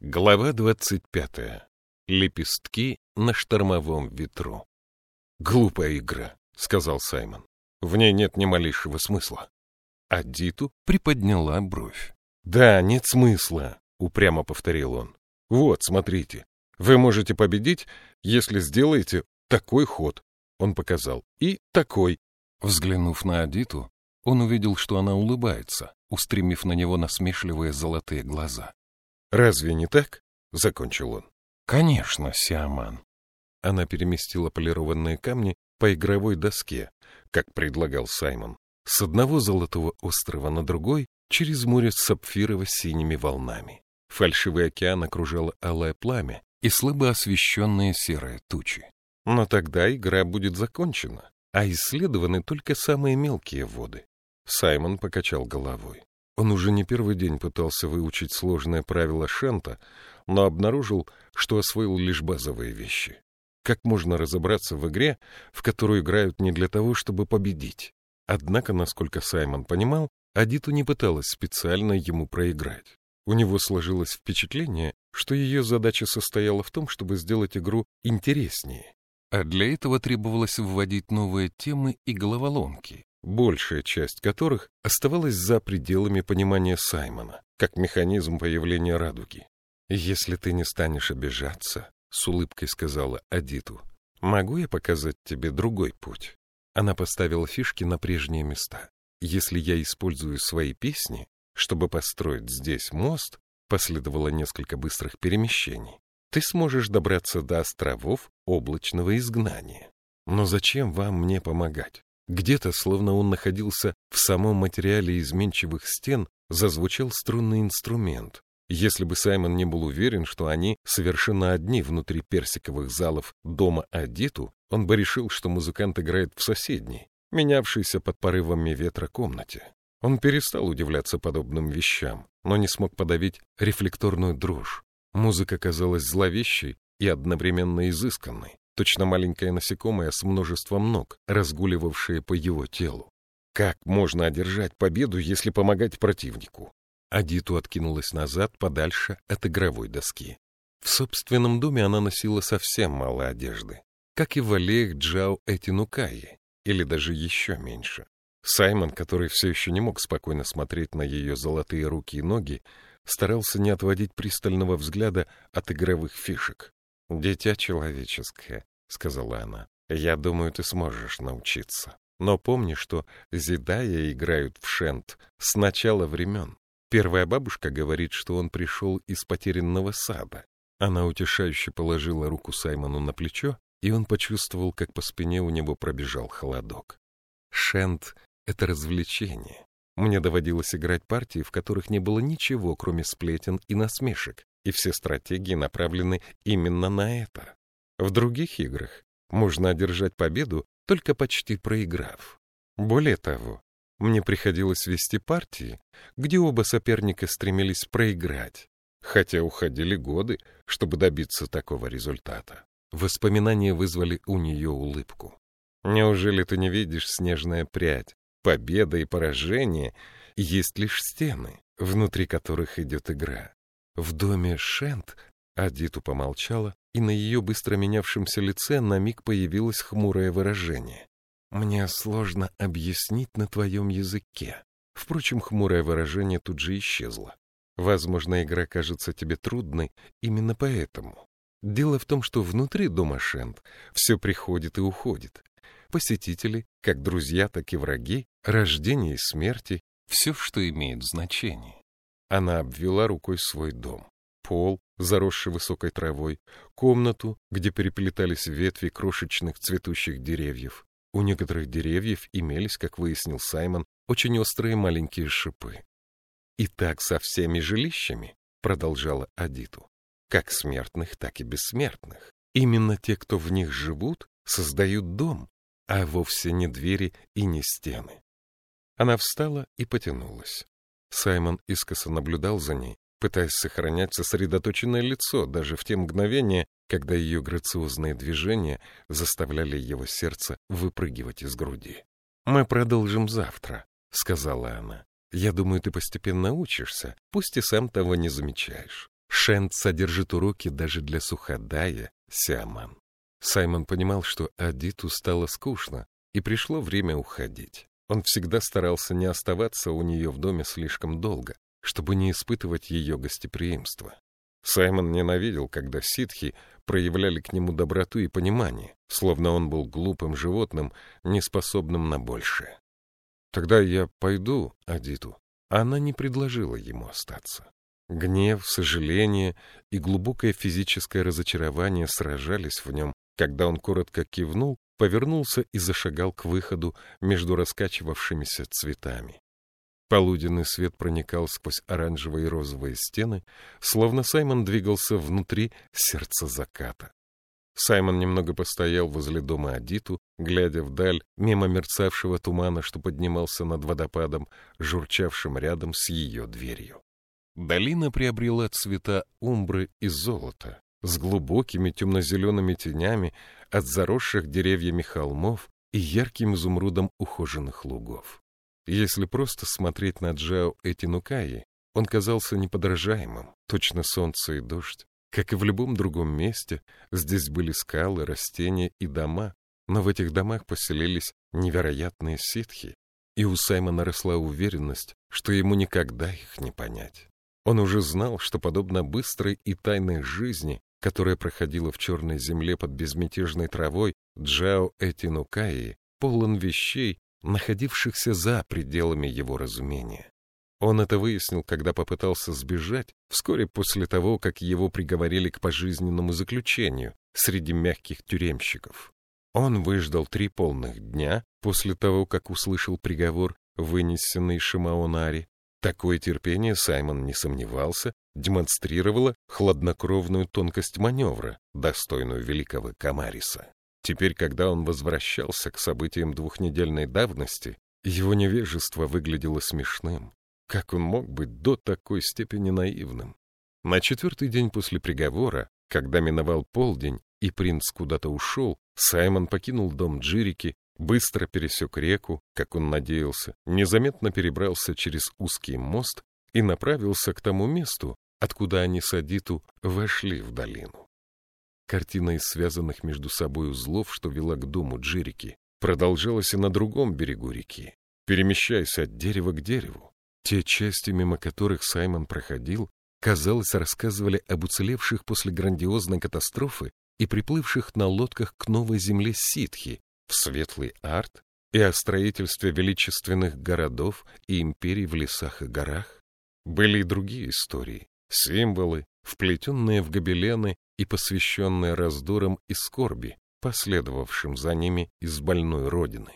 Глава двадцать пятая. Лепестки на штормовом ветру. «Глупая игра», — сказал Саймон. «В ней нет ни малейшего смысла». А Диту приподняла бровь. «Да, нет смысла», — упрямо повторил он. «Вот, смотрите. Вы можете победить, если сделаете такой ход», — он показал, — «и такой». Взглянув на Адиту, он увидел, что она улыбается, устремив на него насмешливые золотые глаза. «Разве не так?» — закончил он. «Конечно, Сиаман». Она переместила полированные камни по игровой доске, как предлагал Саймон, с одного золотого острова на другой через море с сапфирово-синими волнами. Фальшивый океан окружало алое пламя и слабо освещенные серые тучи. Но тогда игра будет закончена, а исследованы только самые мелкие воды. Саймон покачал головой. Он уже не первый день пытался выучить сложное правило Шента, но обнаружил, что освоил лишь базовые вещи. Как можно разобраться в игре, в которую играют не для того, чтобы победить? Однако, насколько Саймон понимал, Адиту не пыталась специально ему проиграть. У него сложилось впечатление, что ее задача состояла в том, чтобы сделать игру интереснее. А для этого требовалось вводить новые темы и головоломки, большая часть которых оставалась за пределами понимания Саймона, как механизм появления радуги. «Если ты не станешь обижаться», — с улыбкой сказала Адиту, — «могу я показать тебе другой путь?» Она поставила фишки на прежние места. «Если я использую свои песни, чтобы построить здесь мост, последовало несколько быстрых перемещений, ты сможешь добраться до островов облачного изгнания. Но зачем вам мне помогать? Где-то, словно он находился в самом материале изменчивых стен, зазвучал струнный инструмент. Если бы Саймон не был уверен, что они совершенно одни внутри персиковых залов дома Адиту, он бы решил, что музыкант играет в соседней, менявшейся под порывами ветра комнате. Он перестал удивляться подобным вещам, но не смог подавить рефлекторную дрожь. Музыка казалась зловещей и одновременно изысканной точно маленькое насекомое с множеством ног, разгуливавшее по его телу. Как можно одержать победу, если помогать противнику? Адиту откинулась назад, подальше от игровой доски. В собственном доме она носила совсем мало одежды, как и в аллеях Джао Этинукаи, или даже еще меньше. Саймон, который все еще не мог спокойно смотреть на ее золотые руки и ноги, старался не отводить пристального взгляда от игровых фишек. «Дитя человеческое», — сказала она, — «я думаю, ты сможешь научиться. Но помни, что Зидая играют в шент с начала времен. Первая бабушка говорит, что он пришел из потерянного сада. Она утешающе положила руку Саймону на плечо, и он почувствовал, как по спине у него пробежал холодок. Шент — это развлечение. Мне доводилось играть партии, в которых не было ничего, кроме сплетен и насмешек, и все стратегии направлены именно на это. В других играх можно одержать победу, только почти проиграв. Более того, мне приходилось вести партии, где оба соперника стремились проиграть, хотя уходили годы, чтобы добиться такого результата. Воспоминания вызвали у нее улыбку. Неужели ты не видишь снежная прядь? Победа и поражение есть лишь стены, внутри которых идет игра. В доме Шент Адиту помолчала, и на ее быстро менявшемся лице на миг появилось хмурое выражение. «Мне сложно объяснить на твоем языке». Впрочем, хмурое выражение тут же исчезло. Возможно, игра кажется тебе трудной именно поэтому. Дело в том, что внутри дома Шент все приходит и уходит. Посетители, как друзья, так и враги, рождение и смерти, все, что имеет значение. Она обвела рукой свой дом. Пол, заросший высокой травой, комнату, где переплетались ветви крошечных цветущих деревьев. У некоторых деревьев имелись, как выяснил Саймон, очень острые маленькие шипы. «И так со всеми жилищами», — продолжала Адиту, — «как смертных, так и бессмертных. Именно те, кто в них живут, создают дом, а вовсе не двери и не стены». Она встала и потянулась. Саймон искоса наблюдал за ней, пытаясь сохранять сосредоточенное лицо даже в те мгновения, когда ее грациозные движения заставляли его сердце выпрыгивать из груди. «Мы продолжим завтра», — сказала она. «Я думаю, ты постепенно учишься, пусть и сам того не замечаешь. Шент содержит уроки даже для суходая, Сиаман. Саймон понимал, что Адиту стало скучно, и пришло время уходить. Он всегда старался не оставаться у нее в доме слишком долго, чтобы не испытывать ее гостеприимство. Саймон ненавидел, когда ситхи проявляли к нему доброту и понимание, словно он был глупым животным, неспособным на большее. «Тогда я пойду, Адиту». Она не предложила ему остаться. Гнев, сожаление и глубокое физическое разочарование сражались в нем, когда он коротко кивнул, повернулся и зашагал к выходу между раскачивавшимися цветами. Полуденный свет проникал сквозь оранжевые и розовые стены, словно Саймон двигался внутри сердца заката. Саймон немного постоял возле дома Адиту, глядя вдаль, мимо мерцавшего тумана, что поднимался над водопадом, журчавшим рядом с ее дверью. Долина приобрела цвета умбры и золота, с глубокими темно-зелеными тенями от заросших деревьями холмов и ярким изумрудом ухоженных лугов. Если просто смотреть на Джао Этинукаи, он казался неподражаемым, точно солнце и дождь. Как и в любом другом месте, здесь были скалы, растения и дома, но в этих домах поселились невероятные ситхи, и у Саймона росла уверенность, что ему никогда их не понять. Он уже знал, что подобно быстрой и тайной жизни, которая проходила в черной земле под безмятежной травой, Джао Этинукаи полон вещей, находившихся за пределами его разумения. Он это выяснил, когда попытался сбежать, вскоре после того, как его приговорили к пожизненному заключению среди мягких тюремщиков. Он выждал три полных дня после того, как услышал приговор, вынесенный Шимаонари. Такое терпение, Саймон не сомневался, демонстрировало хладнокровную тонкость маневра, достойную великого Камариса. Теперь, когда он возвращался к событиям двухнедельной давности, его невежество выглядело смешным. Как он мог быть до такой степени наивным? На четвертый день после приговора, когда миновал полдень и принц куда-то ушел, Саймон покинул дом Джирики, быстро пересек реку, как он надеялся, незаметно перебрался через узкий мост и направился к тому месту, откуда они с Адиту вошли в долину. Картина из связанных между собой узлов, что вела к дому Джерики, продолжалась и на другом берегу реки, перемещаясь от дерева к дереву. Те части, мимо которых Саймон проходил, казалось, рассказывали об уцелевших после грандиозной катастрофы и приплывших на лодках к новой земле ситхи, в светлый арт и о строительстве величественных городов и империй в лесах и горах. Были и другие истории, символы, вплетенные в гобелены и посвященные раздорам и скорби, последовавшим за ними из больной родины.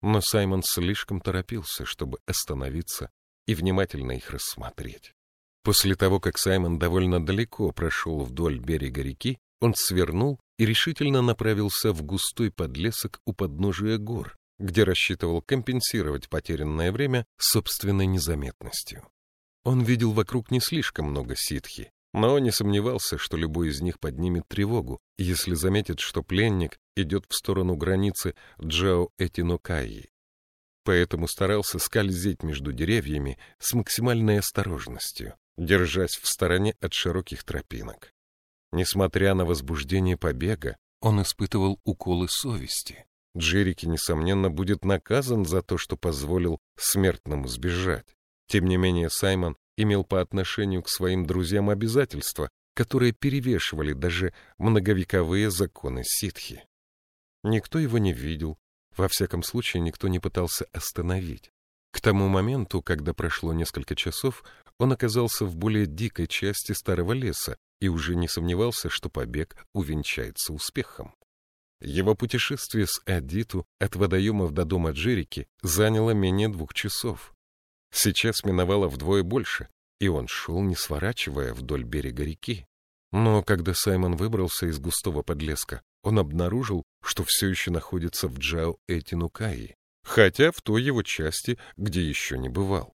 Но Саймон слишком торопился, чтобы остановиться и внимательно их рассмотреть. После того, как Саймон довольно далеко прошел вдоль берега реки, он свернул и решительно направился в густой подлесок у подножия гор, где рассчитывал компенсировать потерянное время собственной незаметностью. Он видел вокруг не слишком много ситхи, но не сомневался, что любой из них поднимет тревогу, если заметит, что пленник идет в сторону границы Джао-Этинокаи. Поэтому старался скользить между деревьями с максимальной осторожностью, держась в стороне от широких тропинок. Несмотря на возбуждение побега, он испытывал уколы совести. Джерики, несомненно, будет наказан за то, что позволил смертному сбежать. Тем не менее, Саймон имел по отношению к своим друзьям обязательства, которые перевешивали даже многовековые законы ситхи. Никто его не видел, во всяком случае никто не пытался остановить. К тому моменту, когда прошло несколько часов, он оказался в более дикой части старого леса и уже не сомневался, что побег увенчается успехом. Его путешествие с Адиту от водоемов до дома Джерики заняло менее двух часов. Сейчас миновало вдвое больше, и он шел, не сворачивая вдоль берега реки. Но когда Саймон выбрался из густого подлеска, он обнаружил, что все еще находится в Джао-Этинукаи, хотя в той его части, где еще не бывал.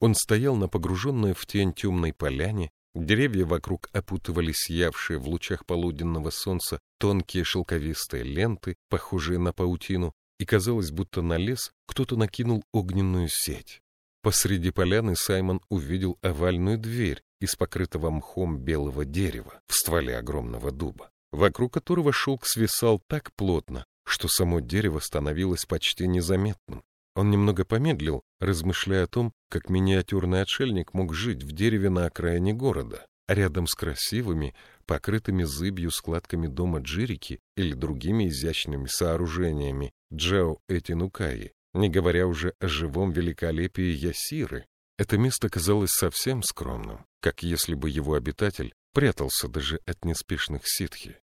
Он стоял на погруженной в тень темной поляне, деревья вокруг опутывали сиявшие в лучах полуденного солнца тонкие шелковистые ленты, похожие на паутину, и казалось, будто на лес кто-то накинул огненную сеть. Посреди поляны Саймон увидел овальную дверь, из покрытого мхом белого дерева в стволе огромного дуба, вокруг которого шелк свисал так плотно, что само дерево становилось почти незаметным. Он немного помедлил, размышляя о том, как миниатюрный отшельник мог жить в дереве на окраине города, рядом с красивыми, покрытыми зыбью складками дома Джирики или другими изящными сооружениями Джао Этинукаи, не говоря уже о живом великолепии Ясиры. Это место казалось совсем скромным, как если бы его обитатель прятался даже от неспешных ситхи.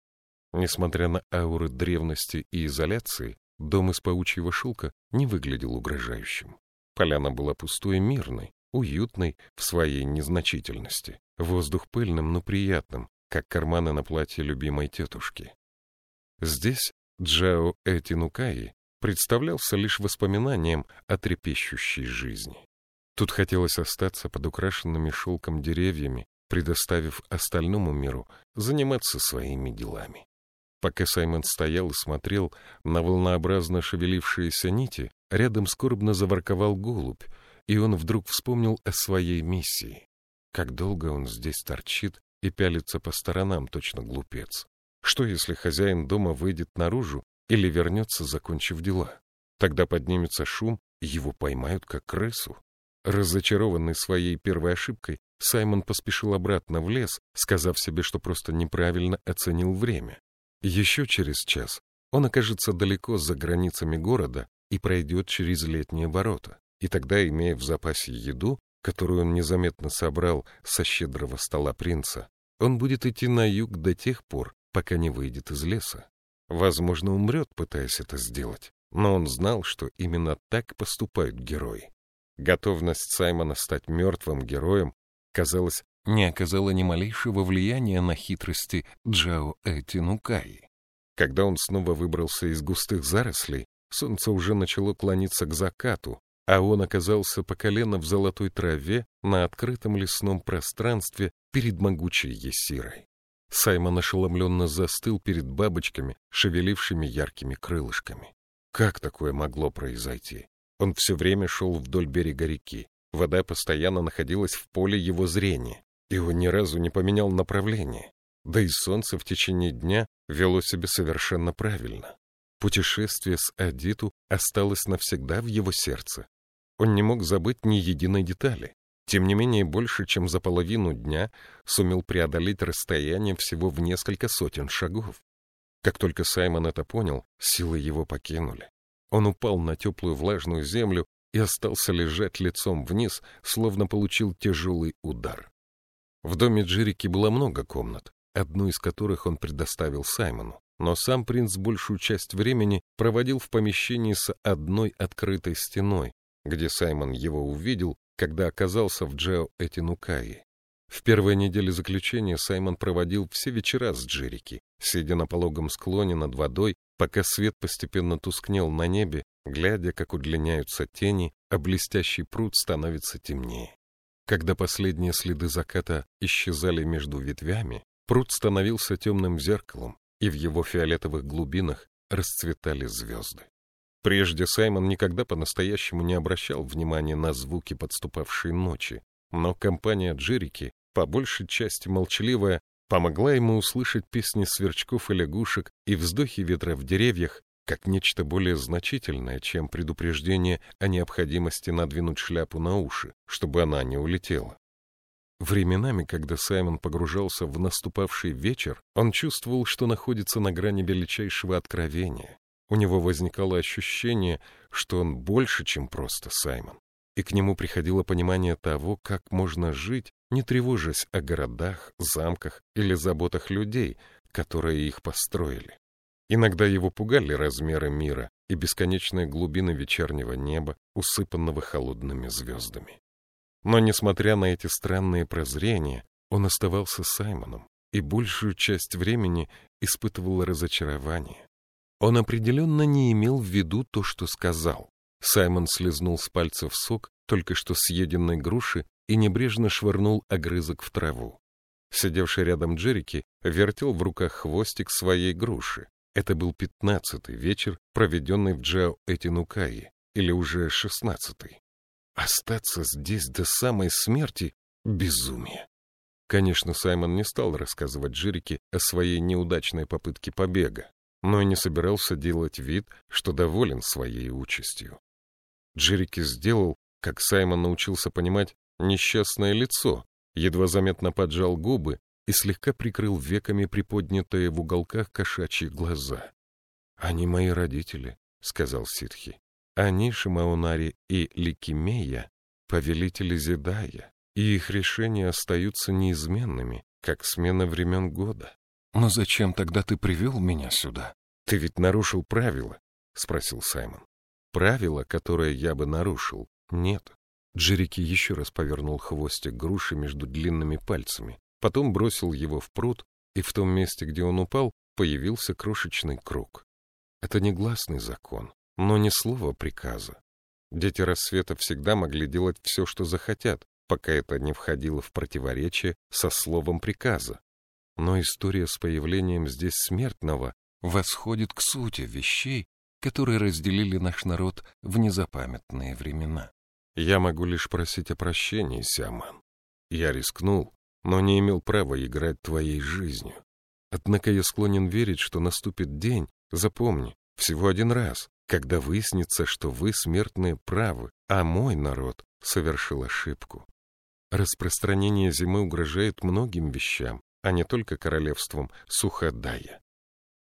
Несмотря на ауры древности и изоляции, дом из паучьего шелка не выглядел угрожающим. Поляна была пустой и мирной, уютной в своей незначительности. Воздух пыльным, но приятным, как карманы на платье любимой тетушки. Здесь Джао Этинукаи представлялся лишь воспоминанием о трепещущей жизни. Тут хотелось остаться под украшенными шелком деревьями, предоставив остальному миру заниматься своими делами. Пока Саймон стоял и смотрел на волнообразно шевелившиеся нити, рядом скорбно заворковал голубь, и он вдруг вспомнил о своей миссии. Как долго он здесь торчит и пялится по сторонам, точно глупец. Что, если хозяин дома выйдет наружу или вернется, закончив дела. Тогда поднимется шум, и его поймают как крысу. Разочарованный своей первой ошибкой, Саймон поспешил обратно в лес, сказав себе, что просто неправильно оценил время. Еще через час он окажется далеко за границами города и пройдет через летние ворота. И тогда, имея в запасе еду, которую он незаметно собрал со щедрого стола принца, он будет идти на юг до тех пор, пока не выйдет из леса. Возможно, умрет, пытаясь это сделать, но он знал, что именно так поступают герои. Готовность Саймона стать мертвым героем, казалось, не оказала ни малейшего влияния на хитрости Джао Этинукаи. Когда он снова выбрался из густых зарослей, солнце уже начало клониться к закату, а он оказался по колено в золотой траве на открытом лесном пространстве перед могучей Есирой. Саймон ошеломленно застыл перед бабочками, шевелившими яркими крылышками. Как такое могло произойти? Он все время шел вдоль берега реки. Вода постоянно находилась в поле его зрения, и он ни разу не поменял направление. Да и солнце в течение дня вело себя совершенно правильно. Путешествие с Адиту осталось навсегда в его сердце. Он не мог забыть ни единой детали. Тем не менее, больше, чем за половину дня сумел преодолеть расстояние всего в несколько сотен шагов. Как только Саймон это понял, силы его покинули. Он упал на теплую влажную землю и остался лежать лицом вниз, словно получил тяжелый удар. В доме Джерики было много комнат, одну из которых он предоставил Саймону, но сам принц большую часть времени проводил в помещении с одной открытой стеной, где Саймон его увидел когда оказался в Джео Этинукаи. В первой неделе заключения Саймон проводил все вечера с Джерики, сидя на пологом склоне над водой, пока свет постепенно тускнел на небе, глядя, как удлиняются тени, а блестящий пруд становится темнее. Когда последние следы заката исчезали между ветвями, пруд становился темным зеркалом, и в его фиолетовых глубинах расцветали звезды. Прежде Саймон никогда по-настоящему не обращал внимания на звуки подступавшей ночи, но компания Джерики, по большей части молчаливая, помогла ему услышать песни сверчков и лягушек и вздохи ветра в деревьях как нечто более значительное, чем предупреждение о необходимости надвинуть шляпу на уши, чтобы она не улетела. Временами, когда Саймон погружался в наступавший вечер, он чувствовал, что находится на грани величайшего откровения, у него возникало ощущение, что он больше, чем просто Саймон. И к нему приходило понимание того, как можно жить, не тревожась о городах, замках или заботах людей, которые их построили. Иногда его пугали размеры мира и бесконечные глубины вечернего неба, усыпанного холодными звездами. Но, несмотря на эти странные прозрения, он оставался Саймоном и большую часть времени испытывал разочарование. Он определенно не имел в виду то, что сказал. Саймон слезнул с пальцев сок только что съеденной груши и небрежно швырнул огрызок в траву. Сидевший рядом Джерики вертел в руках хвостик своей груши. Это был пятнадцатый вечер, проведенный в Джао Этинукаи, или уже шестнадцатый. Остаться здесь до самой смерти — безумие. Конечно, Саймон не стал рассказывать Джерике о своей неудачной попытке побега, но и не собирался делать вид, что доволен своей участью. Джерики сделал, как Саймон научился понимать, несчастное лицо, едва заметно поджал губы и слегка прикрыл веками приподнятые в уголках кошачьи глаза. «Они мои родители», — сказал ситхи. «Они, Шимаунари и Ликимея, повелители Зидая, и их решения остаются неизменными, как смена времен года». «Но зачем тогда ты привел меня сюда?» «Ты ведь нарушил правила», — спросил Саймон. «Правила, которое я бы нарушил, нет». Джерики еще раз повернул хвостик груши между длинными пальцами, потом бросил его в пруд, и в том месте, где он упал, появился крошечный круг. Это негласный закон, но не слово приказа. Дети рассвета всегда могли делать все, что захотят, пока это не входило в противоречие со словом приказа. Но история с появлением здесь смертного восходит к сути вещей, которые разделили наш народ в незапамятные времена. Я могу лишь просить о прощении, Сиаман. Я рискнул, но не имел права играть твоей жизнью. Однако я склонен верить, что наступит день, Запомни, всего один раз, когда выяснится, что вы смертные правы, а мой народ совершил ошибку. Распространение зимы угрожает многим вещам, а не только королевством Суходая.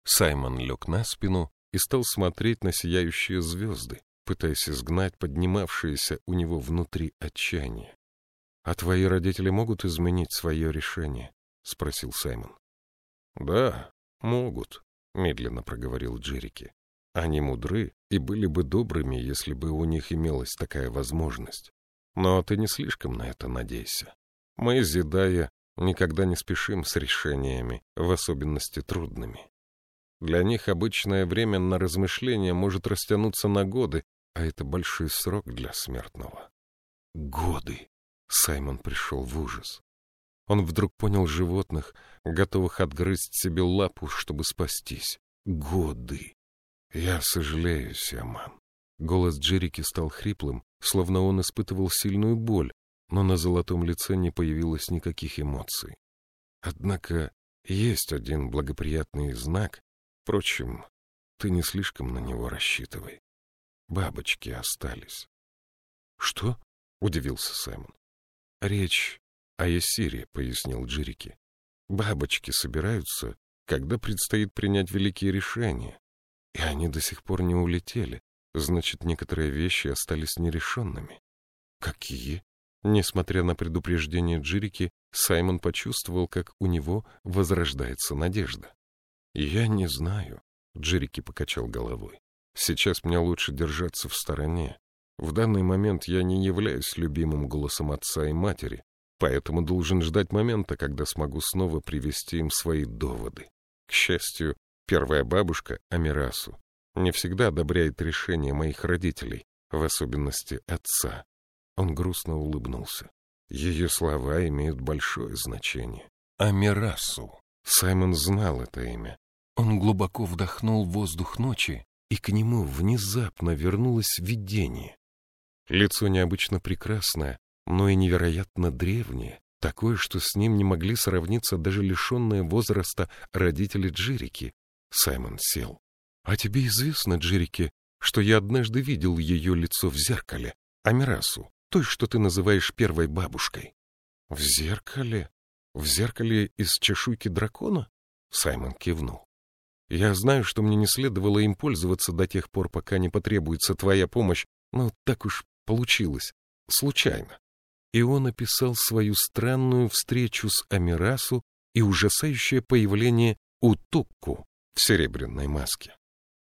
Саймон лег на спину и стал смотреть на сияющие звезды, пытаясь изгнать поднимавшееся у него внутри отчаяние. — А твои родители могут изменить свое решение? — спросил Саймон. — Да, могут, медленно проговорил Джерики. Они мудры и были бы добрыми, если бы у них имелась такая возможность. Но ты не слишком на это надейся. Мы, Зидая, никогда не спешим с решениями, в особенности трудными. Для них обычное время на размышление может растянуться на годы, а это большой срок для смертного. Годы! Саймон пришел в ужас. Он вдруг понял животных, готовых отгрызть себе лапу, чтобы спастись. Годы. Я сожалею, Сиаман. Голос Джерики стал хриплым, словно он испытывал сильную боль, но на золотом лице не появилось никаких эмоций. Однако есть один благоприятный знак. Впрочем, ты не слишком на него рассчитывай. Бабочки остались. — Что? — удивился Саймон. — Речь а Ясире, — пояснил Джирики. Бабочки собираются, когда предстоит принять великие решения. И они до сих пор не улетели. Значит, некоторые вещи остались нерешенными. Какие? Несмотря на предупреждение Джирики, Саймон почувствовал, как у него возрождается надежда. «Я не знаю», — Джирики покачал головой. «Сейчас мне лучше держаться в стороне. В данный момент я не являюсь любимым голосом отца и матери, поэтому должен ждать момента, когда смогу снова привести им свои доводы. К счастью, первая бабушка, Амирасу, не всегда одобряет решения моих родителей, в особенности отца. Он грустно улыбнулся. Ее слова имеют большое значение. Амирасу. Саймон знал это имя. Он глубоко вдохнул воздух ночи, и к нему внезапно вернулось видение. Лицо необычно прекрасное, но и невероятно древнее, такое, что с ним не могли сравниться даже лишенные возраста родители Джерики. Саймон сел. — А тебе известно, Джерики, что я однажды видел ее лицо в зеркале, Амирасу, той, что ты называешь первой бабушкой? — В зеркале? В зеркале из чешуйки дракона? Саймон кивнул. Я знаю, что мне не следовало им пользоваться до тех пор, пока не потребуется твоя помощь, но так уж получилось. Случайно и он описал свою странную встречу с Амирасу и ужасающее появление Утукку в серебряной маске.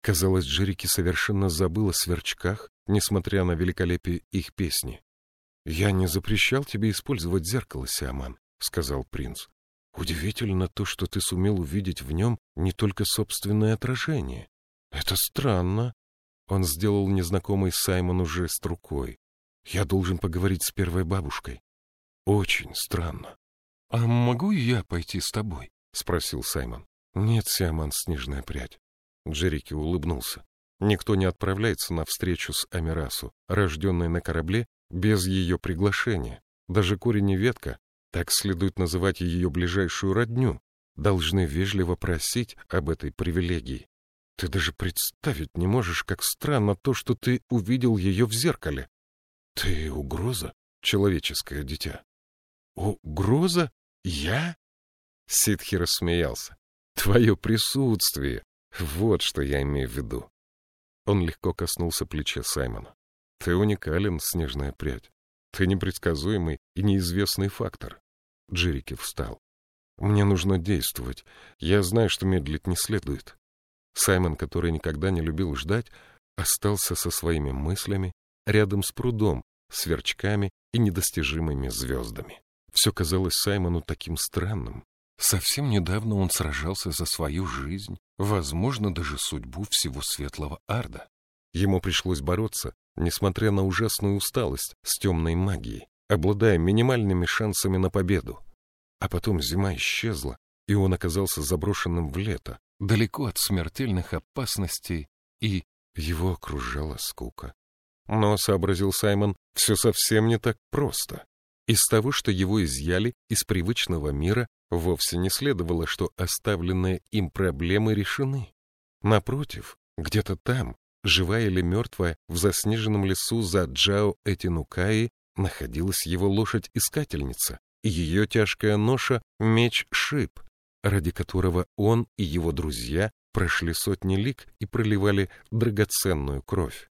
Казалось, Джерики совершенно забыл о сверчках, несмотря на великолепие их песни. — Я не запрещал тебе использовать зеркало, Сиаман, — сказал принц. — Удивительно то, что ты сумел увидеть в нем не только собственное отражение. Это странно. Он сделал незнакомый Саймону жест рукой. Я должен поговорить с первой бабушкой. Очень странно. — А могу я пойти с тобой? — спросил Саймон. — Нет, Сиаман, снежная прядь. Джерики улыбнулся. Никто не отправляется на встречу с Амирасу, рожденной на корабле, без ее приглашения. Даже корень и ветка, Так следует называть ее ближайшую родню. Должны вежливо просить об этой привилегии. Ты даже представить не можешь, как странно то, что ты увидел ее в зеркале. Ты угроза, человеческое дитя. Угроза? Я? Ситхи рассмеялся. Твое присутствие. Вот что я имею в виду. Он легко коснулся плеча Саймона. Ты уникален, снежная прядь. Ты непредсказуемый и неизвестный фактор. Джерики встал. Мне нужно действовать. Я знаю, что медлить не следует. Саймон, который никогда не любил ждать, остался со своими мыслями рядом с прудом, сверчками и недостижимыми звездами. Все казалось Саймону таким странным. Совсем недавно он сражался за свою жизнь, возможно, даже судьбу всего светлого Арда. Ему пришлось бороться, несмотря на ужасную усталость с темной магией, обладая минимальными шансами на победу. А потом зима исчезла, и он оказался заброшенным в лето, далеко от смертельных опасностей, и его окружала скука. Но, сообразил Саймон, все совсем не так просто. Из того, что его изъяли из привычного мира, вовсе не следовало, что оставленные им проблемы решены. Напротив, где-то там, живая или мертвая, в заснеженном лесу за Джао Этинукаи находилась его лошадь-искательница, и ее тяжкая ноша — меч-шип, ради которого он и его друзья прошли сотни лик и проливали драгоценную кровь.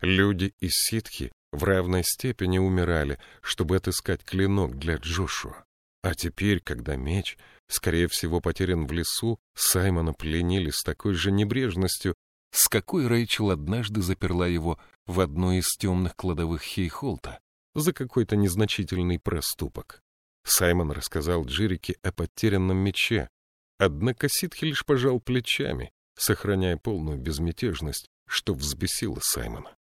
Люди из ситхи в равной степени умирали, чтобы отыскать клинок для Джошуа. А теперь, когда меч, скорее всего, потерян в лесу, Саймона пленили с такой же небрежностью, с какой Рэйчел однажды заперла его в одной из темных кладовых Хейхолта за какой-то незначительный проступок. Саймон рассказал Джирике о потерянном мече, однако Ситхи лишь пожал плечами, сохраняя полную безмятежность, что взбесило Саймона.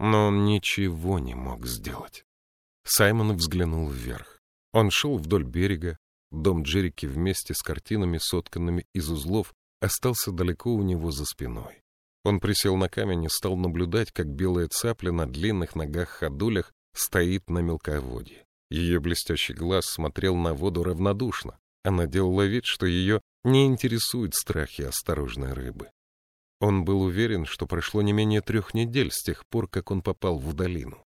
Но он ничего не мог сделать. Саймон взглянул вверх. Он шел вдоль берега, дом Джерики вместе с картинами, сотканными из узлов, остался далеко у него за спиной. Он присел на камень и стал наблюдать, как белая цапля на длинных ногах-ходулях стоит на мелководье. Ее блестящий глаз смотрел на воду равнодушно. Она делала вид, что ее не интересуют страхи осторожной рыбы. Он был уверен, что прошло не менее трех недель с тех пор, как он попал в долину.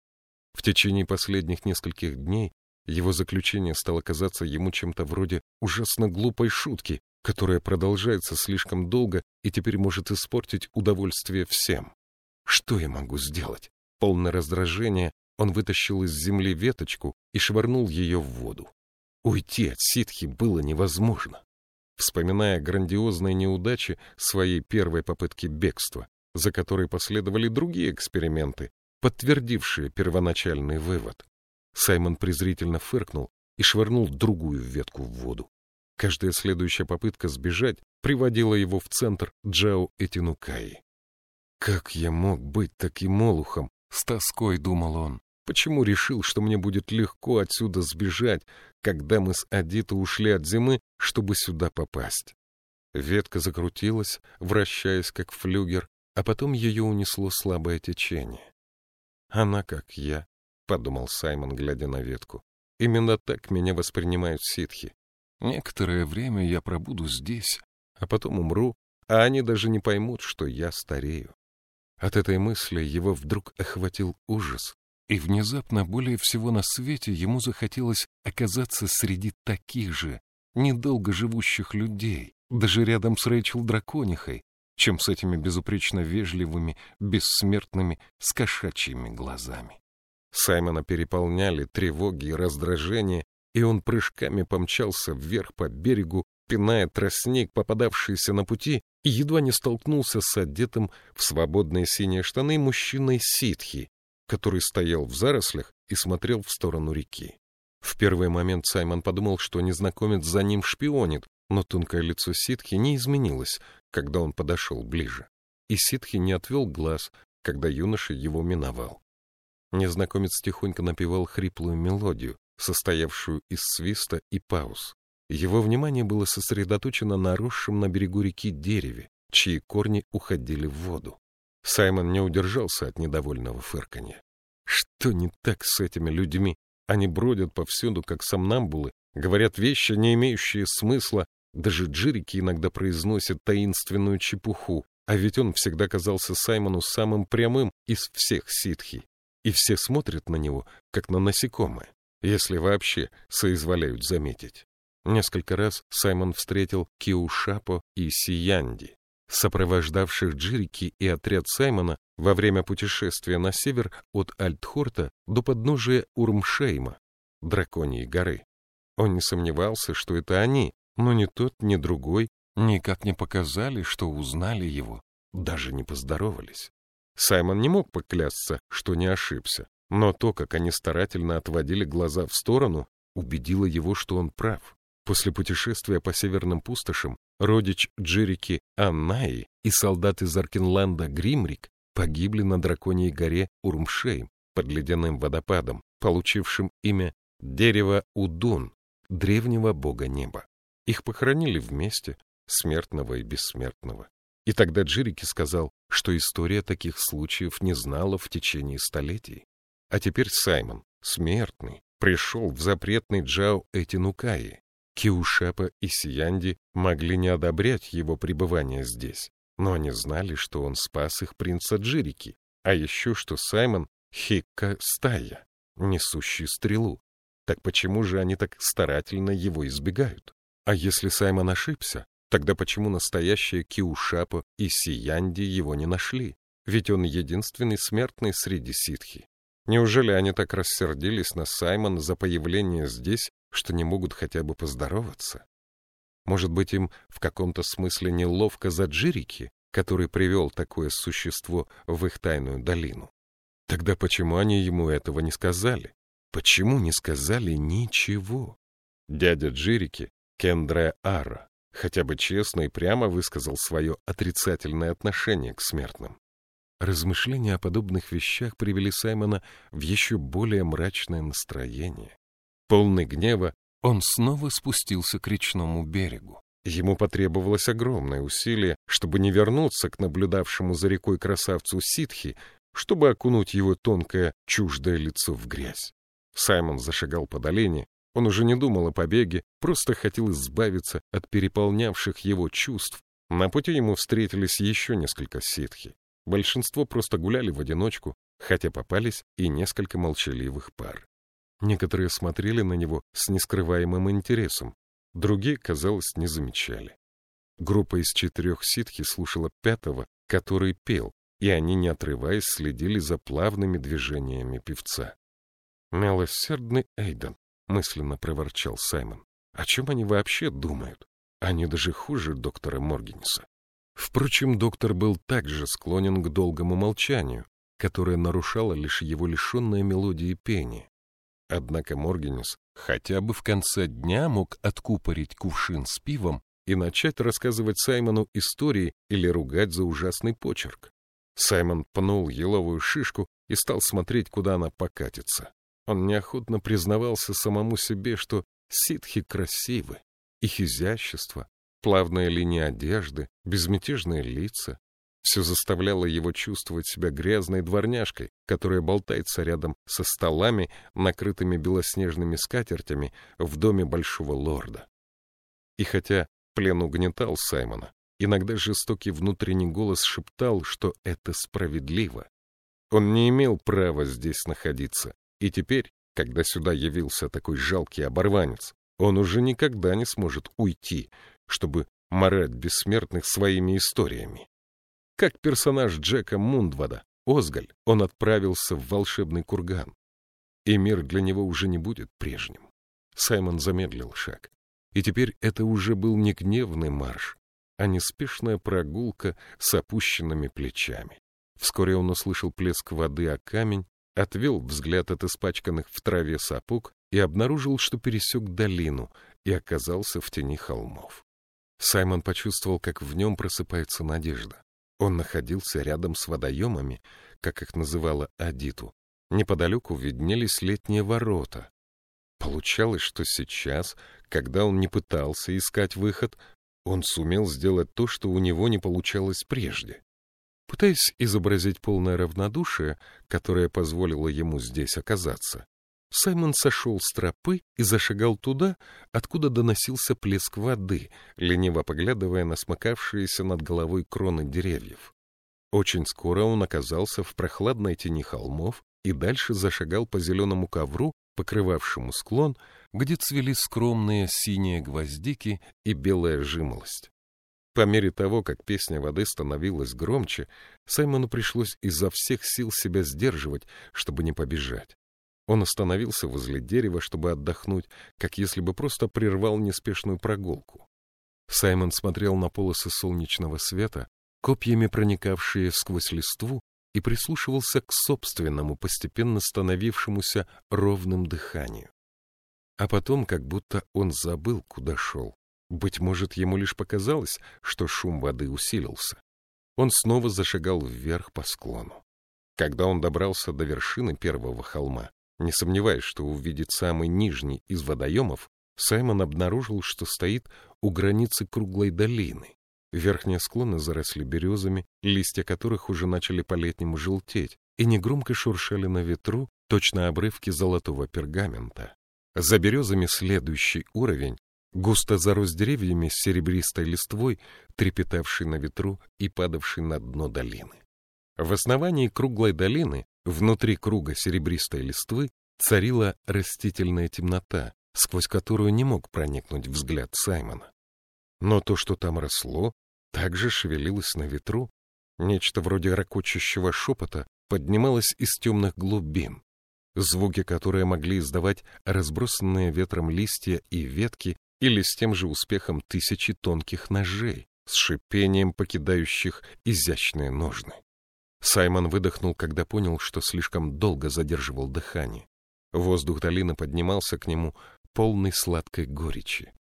В течение последних нескольких дней его заключение стало казаться ему чем-то вроде ужасно глупой шутки, которая продолжается слишком долго и теперь может испортить удовольствие всем. Что я могу сделать? Полное раздражение он вытащил из земли веточку и швырнул ее в воду. Уйти от ситхи было невозможно. Вспоминая грандиозные неудачи своей первой попытки бегства, за которой последовали другие эксперименты, подтвердившие первоначальный вывод, Саймон презрительно фыркнул и швырнул другую ветку в воду. Каждая следующая попытка сбежать приводила его в центр Джао Этинукаи. «Как я мог быть таким олухом?» — с тоской думал он. Почему решил, что мне будет легко отсюда сбежать, когда мы с Адитой ушли от зимы, чтобы сюда попасть? Ветка закрутилась, вращаясь как флюгер, а потом ее унесло слабое течение. Она как я, — подумал Саймон, глядя на ветку. Именно так меня воспринимают ситхи. Некоторое время я пробуду здесь, а потом умру, а они даже не поймут, что я старею. От этой мысли его вдруг охватил ужас, и внезапно более всего на свете ему захотелось оказаться среди таких же, недолго живущих людей, даже рядом с Рэйчел Драконихой, чем с этими безупречно вежливыми, бессмертными, с кошачьими глазами. Саймона переполняли тревоги и раздражение, и он прыжками помчался вверх по берегу, пиная тростник, попадавшийся на пути, и едва не столкнулся с одетым в свободные синие штаны мужчиной ситхи, который стоял в зарослях и смотрел в сторону реки. В первый момент Саймон подумал, что незнакомец за ним шпионит, но тонкое лицо ситхи не изменилось, когда он подошел ближе. И ситхи не отвел глаз, когда юноша его миновал. Незнакомец тихонько напевал хриплую мелодию, состоявшую из свиста и пауз. Его внимание было сосредоточено на росшем на берегу реки дереве, чьи корни уходили в воду. Саймон не удержался от недовольного фырканья. Что не так с этими людьми? Они бродят повсюду, как сомнамбулы, говорят вещи, не имеющие смысла, даже джирики иногда произносят таинственную чепуху, а ведь он всегда казался Саймону самым прямым из всех ситхи. И все смотрят на него, как на насекомое, если вообще соизволяют заметить. Несколько раз Саймон встретил Киушапо и Сиянди, сопровождавших Джирики и отряд Саймона во время путешествия на север от Альтхорта до подножия Урмшейма, Драконьей горы. Он не сомневался, что это они, но ни тот, ни другой никак не показали, что узнали его, даже не поздоровались. Саймон не мог поклясться, что не ошибся, но то, как они старательно отводили глаза в сторону, убедило его, что он прав. После путешествия по северным пустошам родич Джерики Аннаи и солдат из Аркенланда Гримрик погибли на драконьей горе Урмшейм под ледяным водопадом, получившим имя Дерево Удун, древнего бога неба. Их похоронили вместе, смертного и бессмертного. И тогда Джирики сказал, что история таких случаев не знала в течение столетий. А теперь Саймон, смертный, пришел в запретный Джао Этинукаи. Киушепа и Сиянди могли не одобрять его пребывание здесь, но они знали, что он спас их принца Джирики, а еще что Саймон — Хикка Стая, несущий стрелу. Так почему же они так старательно его избегают? А если Саймон ошибся, тогда почему настоящие Киушапа и Сиянди его не нашли? Ведь он единственный смертный среди ситхи. Неужели они так рассердились на Саймона за появление здесь, что не могут хотя бы поздороваться? Может быть, им в каком-то смысле неловко за Джирики, который привел такое существо в их тайную долину? Тогда почему они ему этого не сказали? Почему не сказали ничего? Дядя Джирики, Кендре Ара, хотя бы честно и прямо высказал свое отрицательное отношение к смертным. Размышления о подобных вещах привели Саймона в еще более мрачное настроение. Полный гнева, он снова спустился к речному берегу. Ему потребовалось огромное усилие, чтобы не вернуться к наблюдавшему за рекой красавцу ситхи, чтобы окунуть его тонкое, чуждое лицо в грязь. Саймон зашагал по долине. Он уже не думал о побеге, просто хотел избавиться от переполнявших его чувств. На пути ему встретились еще несколько ситхи. Большинство просто гуляли в одиночку, хотя попались и несколько молчаливых пар. Некоторые смотрели на него с нескрываемым интересом, другие, казалось, не замечали. Группа из четырех ситхи слушала пятого, который пел, и они, не отрываясь, следили за плавными движениями певца. «Милосердный Эйден», — мысленно проворчал Саймон. «О чем они вообще думают? Они даже хуже доктора Моргенса». Впрочем, доктор был также склонен к долгому молчанию, которое нарушало лишь его лишенное мелодии пения. Однако Моргенес хотя бы в конце дня мог откупорить кувшин с пивом и начать рассказывать Саймону истории или ругать за ужасный почерк. Саймон пнул еловую шишку и стал смотреть, куда она покатится. Он неохотно признавался самому себе, что ситхи красивы, их изящество, плавная линия одежды, безмятежные лица. Все заставляло его чувствовать себя грязной дворняжкой, которая болтается рядом со столами, накрытыми белоснежными скатертями в доме большого лорда. И хотя плен угнетал Саймона, иногда жестокий внутренний голос шептал, что это справедливо. Он не имел права здесь находиться, и теперь, когда сюда явился такой жалкий оборванец, он уже никогда не сможет уйти, чтобы морать бессмертных своими историями. Как персонаж Джека Мундвада, Озгаль, он отправился в волшебный курган. И мир для него уже не будет прежним. Саймон замедлил шаг. И теперь это уже был не гневный марш, а неспешная прогулка с опущенными плечами. Вскоре он услышал плеск воды о камень, отвел взгляд от испачканных в траве сапог и обнаружил, что пересек долину и оказался в тени холмов. Саймон почувствовал, как в нем просыпается надежда. Он находился рядом с водоемами, как их называла Адиту. Неподалеку виднелись летние ворота. Получалось, что сейчас, когда он не пытался искать выход, он сумел сделать то, что у него не получалось прежде. Пытаясь изобразить полное равнодушие, которое позволило ему здесь оказаться, Саймон сошел с тропы и зашагал туда, откуда доносился плеск воды, лениво поглядывая на смыкавшиеся над головой кроны деревьев. Очень скоро он оказался в прохладной тени холмов и дальше зашагал по зеленому ковру, покрывавшему склон, где цвели скромные синие гвоздики и белая жимолость. По мере того, как песня воды становилась громче, Саймону пришлось изо всех сил себя сдерживать, чтобы не побежать. Он остановился возле дерева, чтобы отдохнуть, как если бы просто прервал неспешную прогулку. Саймон смотрел на полосы солнечного света, копьями проникавшие сквозь листву, и прислушивался к собственному, постепенно становившемуся ровным дыханию. А потом, как будто он забыл, куда шел. Быть может, ему лишь показалось, что шум воды усилился. Он снова зашагал вверх по склону. Когда он добрался до вершины первого холма, не сомневаясь, что увидит самый нижний из водоемов, Саймон обнаружил, что стоит у границы круглой долины. Верхние склоны заросли березами, листья которых уже начали по-летнему желтеть, и негромко шуршали на ветру точно обрывки золотого пергамента. За березами следующий уровень густо зарос деревьями с серебристой листвой, трепетавшей на ветру и падавшей на дно долины. В основании круглой долины, внутри круга серебристой листвы, царила растительная темнота, сквозь которую не мог проникнуть взгляд Саймона. Но то, что там росло, также шевелилось на ветру. Нечто вроде ракочущего шепота поднималось из темных глубин. Звуки, которые могли издавать разбросанные ветром листья и ветки или с тем же успехом тысячи тонких ножей, с шипением покидающих изящные ножны. Саймон выдохнул, когда понял, что слишком долго задерживал дыхание. Воздух долины поднимался к нему, полный сладкой горечи.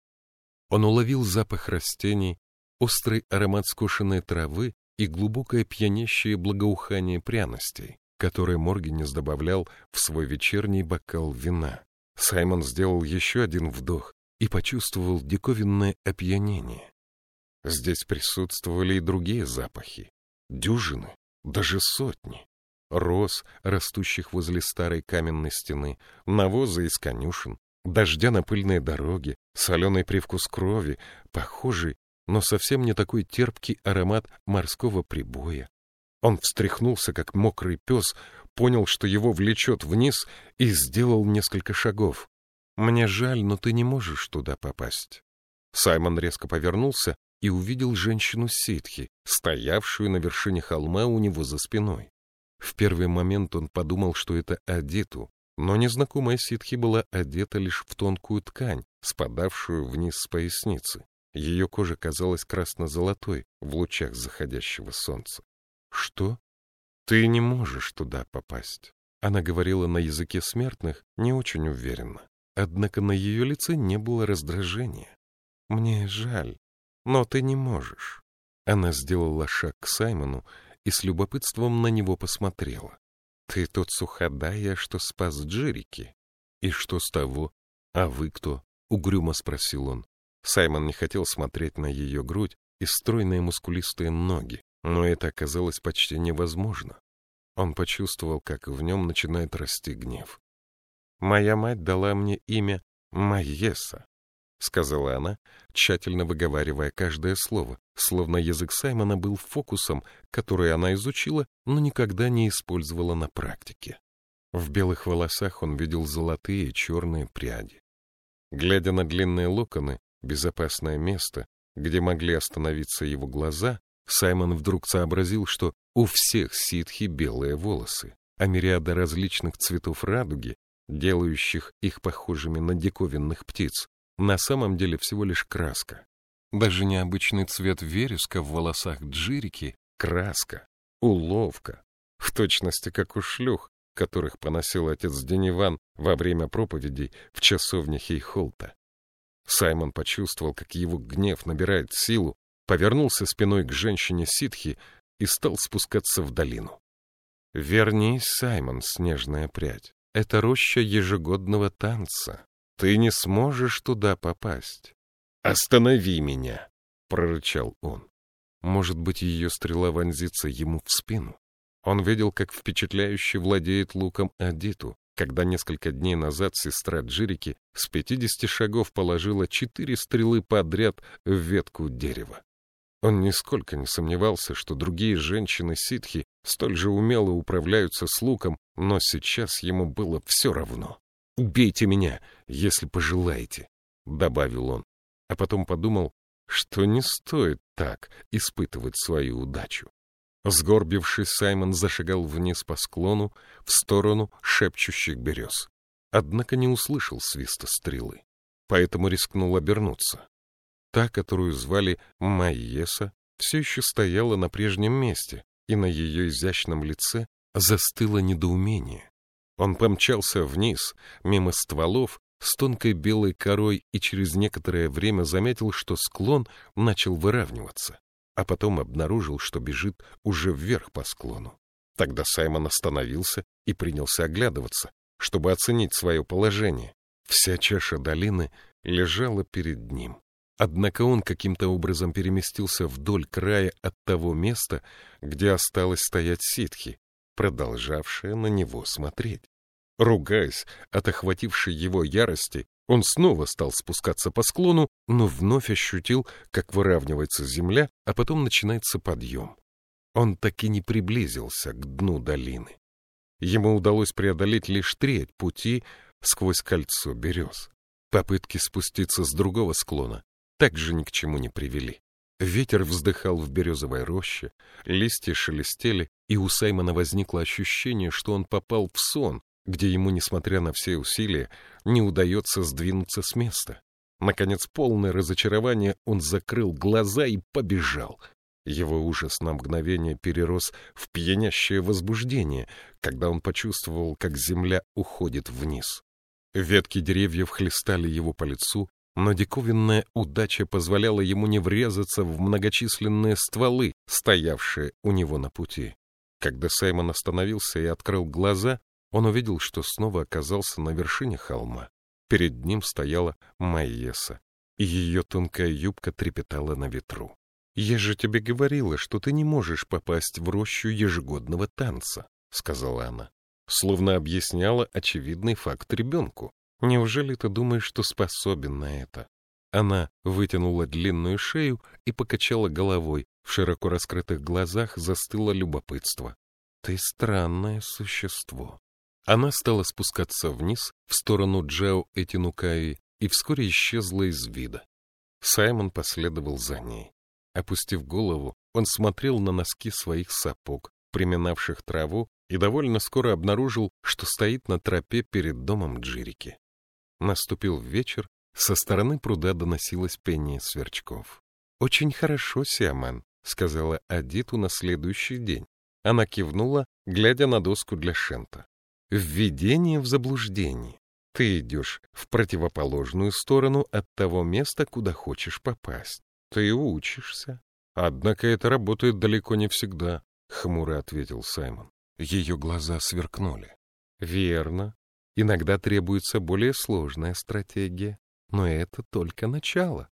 Он уловил запах растений, острый аромат скошенной травы и глубокое пьянящее благоухание пряностей, которые Моргенес добавлял в свой вечерний бокал вина. Саймон сделал еще один вдох и почувствовал диковинное опьянение. Здесь присутствовали и другие запахи. Дюжины, даже сотни. Роз, растущих возле старой каменной стены, навоза из конюшен, дождя на пыльной дороге, соленый привкус крови, похожий, но совсем не такой терпкий аромат морского прибоя. Он встряхнулся, как мокрый пес, понял, что его влечет вниз, и сделал несколько шагов. «Мне жаль, но ты не можешь туда попасть». Саймон резко повернулся и увидел женщину ситхи, стоявшую на вершине холма у него за спиной. В первый момент он подумал, что это Адиту, но незнакомая ситхи была одета лишь в тонкую ткань, спадавшую вниз с поясницы. Ее кожа казалась красно-золотой в лучах заходящего солнца. «Что? Ты не можешь туда попасть». Она говорила на языке смертных не очень уверенно. Однако на ее лице не было раздражения. «Мне жаль, но ты не можешь. Она сделала шаг к Саймону и с любопытством на него посмотрела. Ты тот суходая, что спас Джерики. И что с того? А вы кто? Угрюмо спросил он. Саймон не хотел смотреть на ее грудь и стройные мускулистые ноги, но это оказалось почти невозможно. Он почувствовал, как в нем начинает расти гнев. «Моя мать дала мне имя Майеса. — сказала она, тщательно выговаривая каждое слово, словно язык Саймона был фокусом, который она изучила, но никогда не использовала на практике. В белых волосах он видел золотые и черные пряди. Глядя на длинные локоны, безопасное место, где могли остановиться его глаза, Саймон вдруг сообразил, что у всех ситхи белые волосы, а мириада различных цветов радуги, делающих их похожими на диковинных птиц, на самом деле всего лишь краска. Даже необычный цвет вереска в волосах Джирики — краска, уловка, в точности как у шлюх, которых поносил отец Дениван во время проповедей в часовне Хейхолта. Саймон почувствовал, как его гнев набирает силу, повернулся спиной к женщине ситхи и стал спускаться в долину. «Вернись, Саймон, снежная прядь. Это роща ежегодного танца. Ты не сможешь туда попасть. Останови меня, прорычал он. Может быть, ее стрела вонзится ему в спину. Он видел, как впечатляюще владеет луком Адиту, когда несколько дней назад сестра Джирики с 50 шагов положила четыре стрелы подряд в ветку дерева. Он нисколько не сомневался, что другие женщины-ситхи столь же умело управляются с луком, но сейчас ему было все равно. «Убейте меня, если пожелаете», — добавил он, а потом подумал, что не стоит так испытывать свою удачу. Сгорбившись, Саймон зашагал вниз по склону в сторону шепчущих берез. Однако не услышал свиста стрелы, поэтому рискнул обернуться. Та, которую звали Майеса, все еще стояла на прежнем месте, и на ее изящном лице застыло недоумение. Он помчался вниз, мимо стволов, с тонкой белой корой и через некоторое время заметил, что склон начал выравниваться а потом обнаружил, что бежит уже вверх по склону. Тогда Саймон остановился и принялся оглядываться, чтобы оценить свое положение. Вся чаша долины лежала перед ним. Однако он каким-то образом переместился вдоль края от того места, где осталось стоять ситхи, продолжавшая на него смотреть. Ругаясь от охватившей его ярости, он снова стал спускаться по склону, но вновь ощутил, как выравнивается земля, а потом начинается подъем. Он так и не приблизился к дну долины. Ему удалось преодолеть лишь треть пути сквозь кольцо берез. Попытки спуститься с другого склона также ни к чему не привели. Ветер вздыхал в березовой роще, листья шелестели, и у Саймона возникло ощущение, что он попал в сон, где ему, несмотря на все усилия, не удается сдвинуться с места. Наконец, полное разочарование, он закрыл глаза и побежал. Его ужас на мгновение перерос в пьянящее возбуждение, когда он почувствовал, как земля уходит вниз. Ветки деревьев хлестали его по лицу, но диковинная удача позволяла ему не врезаться в многочисленные стволы, стоявшие у него на пути. Когда Саймон остановился и открыл глаза, он увидел, что снова оказался на вершине холма. Перед ним стояла Майеса, и ее тонкая юбка трепетала на ветру. «Я же тебе говорила, что ты не можешь попасть в рощу ежегодного танца», — сказала она, словно объясняла очевидный факт ребенку. «Неужели ты думаешь, что способен на это?» Она вытянула длинную шею и покачала головой. В широко раскрытых глазах застыло любопытство. «Ты странное существо. Она стала спускаться вниз, в сторону Джао Этинукаи, и вскоре исчезла из вида. Саймон последовал за ней. Опустив голову, он смотрел на носки своих сапог, приминавших траву, и довольно скоро обнаружил, что стоит на тропе перед домом Джирики. Наступил вечер, со стороны пруда доносилось пение сверчков. «Очень хорошо, Сиаман», — сказала Адиту на следующий день. Она кивнула, глядя на доску для шента. Введение в заблуждение. Ты идешь в противоположную сторону от того места, куда хочешь попасть. Ты учишься. Однако это работает далеко не всегда, — хмуро ответил Саймон. Ее глаза сверкнули. Верно. Иногда требуется более сложная стратегия, но это только начало.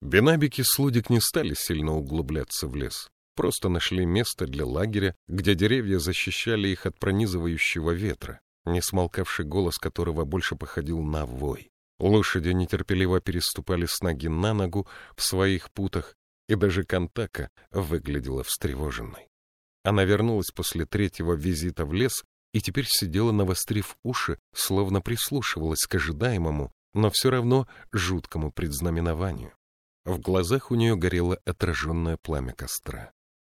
Бенабики с Лудик не стали сильно углубляться в лес просто нашли место для лагеря, где деревья защищали их от пронизывающего ветра, не смолкавший голос которого больше походил на вой. Лошади нетерпеливо переступали с ноги на ногу в своих путах, и даже Кантака выглядела встревоженной. Она вернулась после третьего визита в лес и теперь сидела, навострив уши, словно прислушивалась к ожидаемому, но все равно жуткому предзнаменованию. В глазах у нее горело отраженное пламя костра.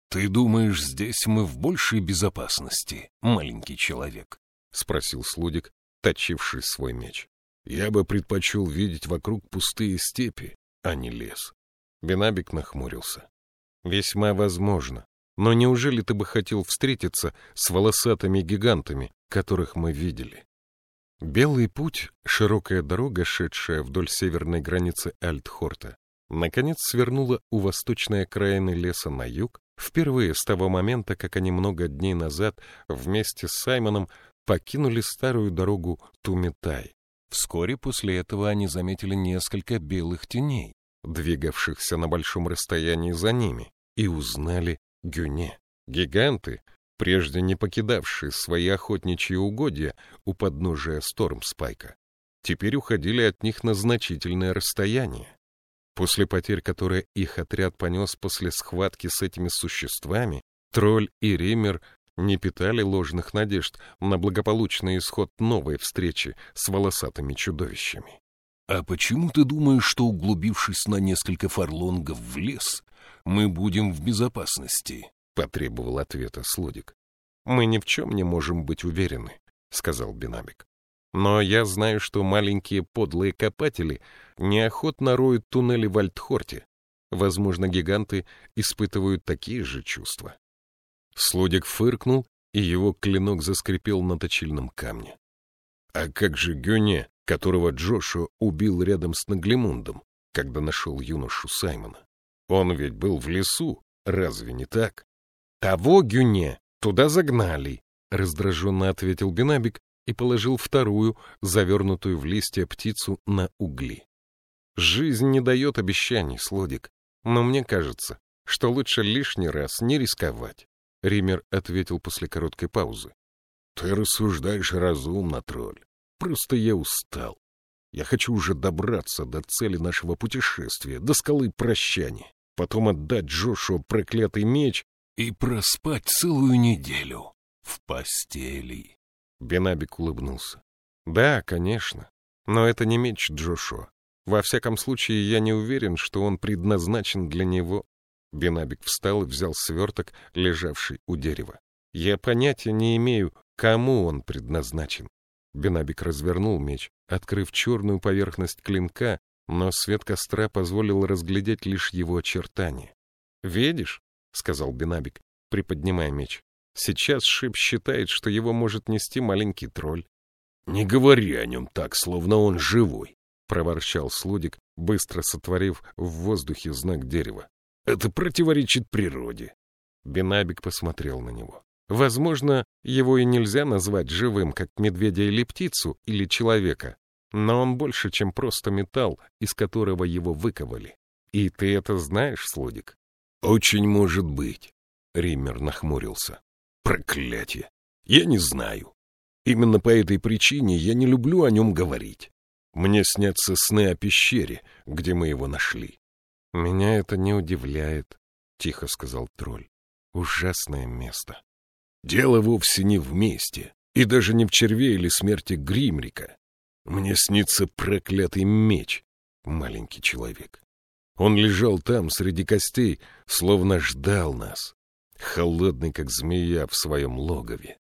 «Ты думаешь, здесь мы в большей безопасности, маленький человек?» — спросил Слудик, точивший свой меч. «Я бы предпочел видеть вокруг пустые степи, а не лес». Бенабик нахмурился. «Весьма возможно. Но неужели ты бы хотел встретиться с волосатыми гигантами, которых мы видели?» Белый путь, широкая дорога, шедшая вдоль северной границы Альтхорта, наконец свернула у восточной окраины леса на юг Впервые с того момента, как они много дней назад вместе с Саймоном покинули старую дорогу Тумитай. Вскоре после этого они заметили несколько белых теней, двигавшихся на большом расстоянии за ними, и узнали Гюне. Гиганты, прежде не покидавшие свои охотничьи угодья у подножия Стормспайка, теперь уходили от них на значительное расстояние. После потерь, которые их отряд понес после схватки с этими существами, Тролль и Риммер не питали ложных надежд на благополучный исход новой встречи с волосатыми чудовищами. «А почему ты думаешь, что, углубившись на несколько фарлонгов в лес, мы будем в безопасности?» — потребовал ответа Слудик. «Мы ни в чем не можем быть уверены», — сказал Бинабик. «Но я знаю, что маленькие подлые копатели неохотно роют туннели в Альтхорте. Возможно, гиганты испытывают такие же чувства». Слудик фыркнул, и его клинок заскрипел на точильном камне. «А как же Гюне, которого Джошуа убил рядом с Наглимундом, когда нашел юношу Саймона? Он ведь был в лесу, разве не так?» «Того Гюне туда загнали», — раздраженно ответил Бенабик и положил вторую, завернутую в листья птицу, на угли. «Жизнь не дает обещаний, Слодик, но мне кажется, что лучше лишний раз не рисковать». Ример ответил после короткой паузы. — Ты рассуждаешь разумно, тролль. Просто я устал. Я хочу уже добраться до цели нашего путешествия, до скалы прощания, потом отдать Джошуа проклятый меч и проспать целую неделю в постели. Бенабик улыбнулся. — Да, конечно. Но это не меч Джошуа. Во всяком случае, я не уверен, что он предназначен для него. Бенабик встал и взял сверток, лежавший у дерева. Я понятия не имею, кому он предназначен. Бенабик развернул меч, открыв черную поверхность клинка, но свет костра позволил разглядеть лишь его очертания. «Видишь?» — сказал Бенабик, приподнимая меч. «Сейчас Шип считает, что его может нести маленький тролль». «Не говори о нем так, словно он живой», — проворчал Слудик, быстро сотворив в воздухе знак дерева. Это противоречит природе. Бенабик посмотрел на него. Возможно, его и нельзя назвать живым, как медведя или птицу, или человека, но он больше, чем просто металл, из которого его выковали. И ты это знаешь, Слудик? Очень может быть. Риммер нахмурился. Проклятие! Я не знаю. Именно по этой причине я не люблю о нем говорить. Мне снятся сны о пещере, где мы его нашли. — Меня это не удивляет, — тихо сказал тролль. — Ужасное место. — Дело вовсе не в месте, и даже не в черве или смерти Гримрика. Мне снится проклятый меч, маленький человек. Он лежал там, среди костей, словно ждал нас, холодный, как змея в своем логове.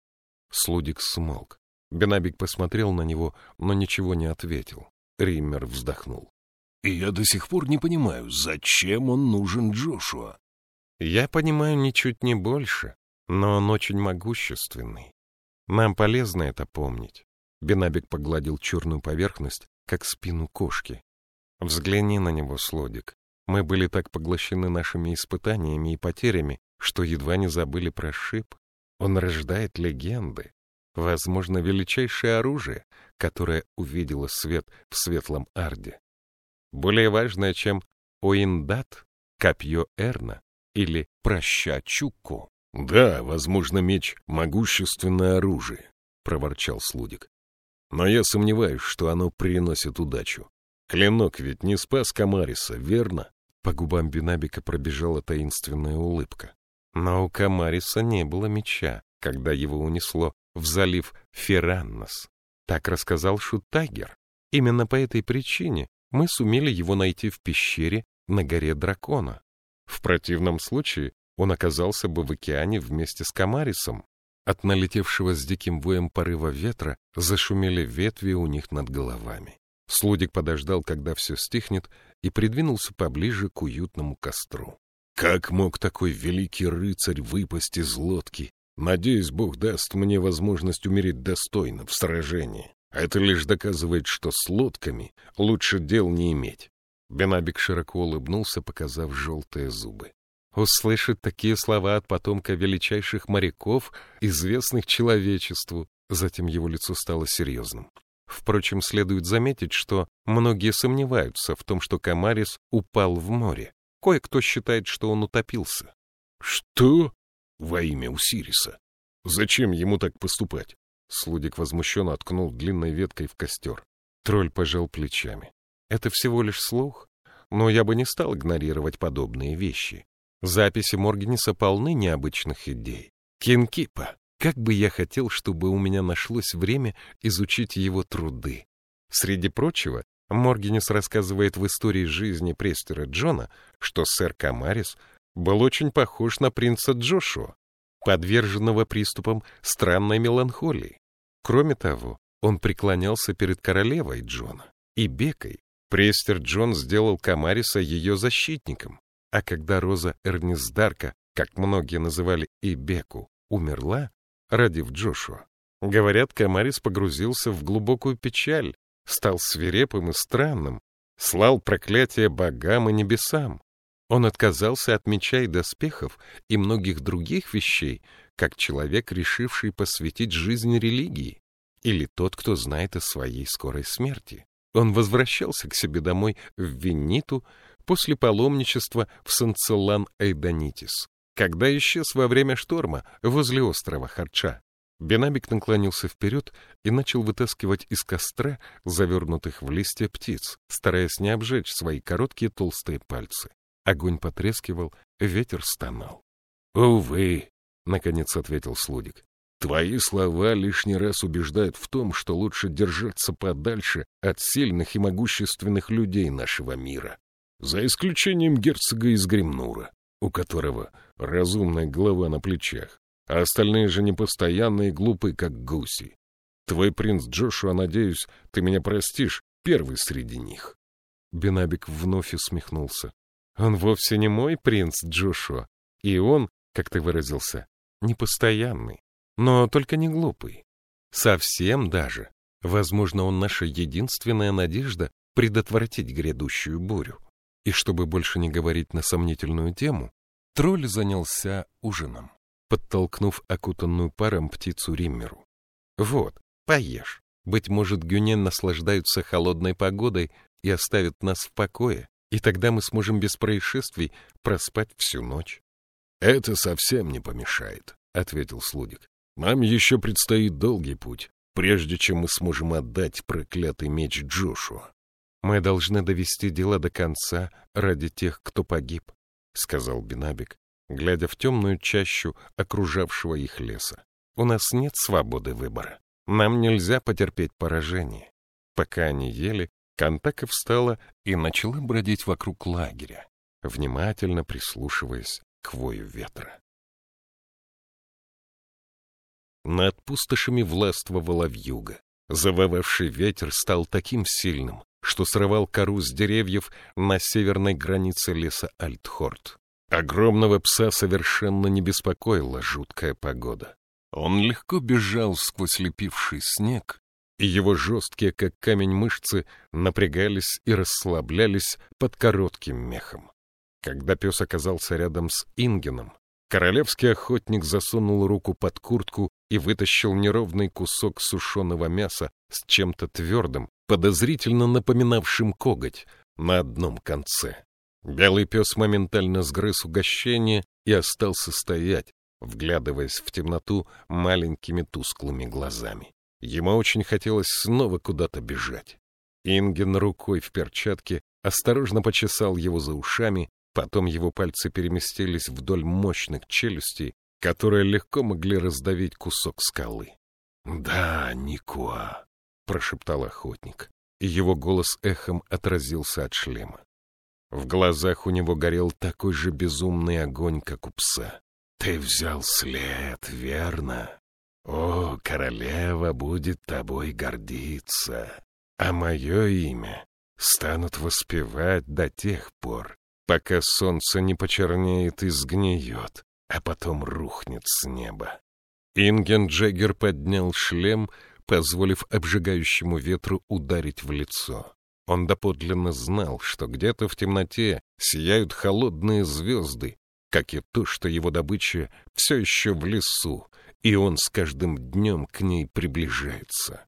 Слудик смолк. Бенабик посмотрел на него, но ничего не ответил. Риммер вздохнул. И я до сих пор не понимаю, зачем он нужен Джошуа. Я понимаю ничуть не больше, но он очень могущественный. Нам полезно это помнить. Бенабик погладил черную поверхность, как спину кошки. Взгляни на него, Слодик. Мы были так поглощены нашими испытаниями и потерями, что едва не забыли про шип. Он рождает легенды. Возможно, величайшее оружие, которое увидело свет в светлом Арде более важное, чем Оиндат, копье Эрна или проща Чукку. — Да, возможно, меч — могущественное оружие, — проворчал Слудик. — Но я сомневаюсь, что оно приносит удачу. Клинок ведь не спас Камариса, верно? По губам Бинабика пробежала таинственная улыбка. Но у Камариса не было меча, когда его унесло в залив Ферраннос. Так рассказал Шутагер. Именно по этой причине мы сумели его найти в пещере на горе Дракона. В противном случае он оказался бы в океане вместе с Камарисом. От налетевшего с диким воем порыва ветра зашумели ветви у них над головами. Слудик подождал, когда все стихнет, и придвинулся поближе к уютному костру. «Как мог такой великий рыцарь выпасть из лодки? Надеюсь, Бог даст мне возможность умереть достойно в сражении». Это лишь доказывает, что с лодками лучше дел не иметь. Бенабик широко улыбнулся, показав желтые зубы. Услышать такие слова от потомка величайших моряков, известных человечеству. Затем его лицо стало серьезным. Впрочем, следует заметить, что многие сомневаются в том, что Камарис упал в море. Кое-кто считает, что он утопился. — Что? Во имя Усириса? Зачем ему так поступать? Слудик возмущенно откнул длинной веткой в костер. Тролль пожал плечами. Это всего лишь слух, но я бы не стал игнорировать подобные вещи. Записи Моргенеса полны необычных идей. Кинкипа, как бы я хотел, чтобы у меня нашлось время изучить его труды. Среди прочего, Моргенес рассказывает в истории жизни Престера Джона, что сэр Камарис был очень похож на принца Джошуа, подверженного приступам странной меланхолии. Кроме того, он преклонялся перед королевой Джона и Бекой. Престер Джон сделал Камариса ее защитником, а когда Роза Эрнисдарка, как многие называли и Беку, умерла, родив Джошуа, говорят, Камарис погрузился в глубокую печаль стал свирепым и странным, слал проклятие богам и небесам. Он отказался от меча и доспехов и многих других вещей, как человек, решивший посвятить жизнь религии, или тот, кто знает о своей скорой смерти. Он возвращался к себе домой в Вениту после паломничества в Санцелан-Эйдонитис, когда исчез во время шторма возле острова Харча. Бенабик наклонился вперед и начал вытаскивать из костра завернутых в листья птиц, стараясь не обжечь свои короткие толстые пальцы. Огонь потрескивал, ветер стонал. — Увы, — наконец ответил Слудик, — твои слова лишний раз убеждают в том, что лучше держаться подальше от сильных и могущественных людей нашего мира, за исключением герцога из Гремнура, у которого разумная голова на плечах а остальные же непостоянные и глупы, как гуси. Твой принц Джошуа, надеюсь, ты меня простишь, первый среди них. Бенабик вновь усмехнулся. Он вовсе не мой принц Джошуа, и он, как ты выразился, непостоянный, но только не глупый. Совсем даже. Возможно, он наша единственная надежда предотвратить грядущую бурю. И чтобы больше не говорить на сомнительную тему, тролль занялся ужином подтолкнув окутанную паром птицу Риммеру. «Вот, поешь. Быть может, Гюнен наслаждаются холодной погодой и оставят нас в покое, и тогда мы сможем без происшествий проспать всю ночь». «Это совсем не помешает», — ответил Слудик. «Нам еще предстоит долгий путь, прежде чем мы сможем отдать проклятый меч Джошуа». «Мы должны довести дело до конца ради тех, кто погиб», — сказал Бинабик, глядя в темную чащу окружавшего их леса. «У нас нет свободы выбора. Нам нельзя потерпеть поражение». Пока они ели, Кантака встала и начала бродить вокруг лагеря, внимательно прислушиваясь к вою ветра. Над пустошами властвовала вьюга. Завывавший ветер стал таким сильным, что срывал кору с деревьев на северной границе леса Альтхорт. Огромного пса совершенно не беспокоила жуткая погода. Он легко бежал сквозь лепивший снег, и его жесткие, как камень, мышцы напрягались и расслаблялись под коротким мехом. Когда пес оказался рядом с Ингеном, королевский охотник засунул руку под куртку и вытащил неровный кусок сушеного мяса с чем-то твердым, подозрительно напоминавшим коготь, на одном конце. Белый пес моментально сгрыз угощение и остался стоять, вглядываясь в темноту маленькими тусклыми глазами. Ему очень хотелось снова куда-то бежать. Инген рукой в перчатке осторожно почесал его за ушами, потом его пальцы переместились вдоль мощных челюстей, которые легко могли раздавить кусок скалы. — Да, Никоа, — прошептал охотник, и его голос эхом отразился от шлема. В глазах у него горел такой же безумный огонь, как у пса. «Ты взял след, верно? О, королева будет тобой гордиться, а мое имя станут воспевать до тех пор, пока солнце не почернеет и сгниет, а потом рухнет с неба». Инген Джеггер поднял шлем, позволив обжигающему ветру ударить в лицо. Он доподлинно знал, что где-то в темноте сияют холодные звезды, как и то, что его добыча все еще в лесу, и он с каждым днем к ней приближается.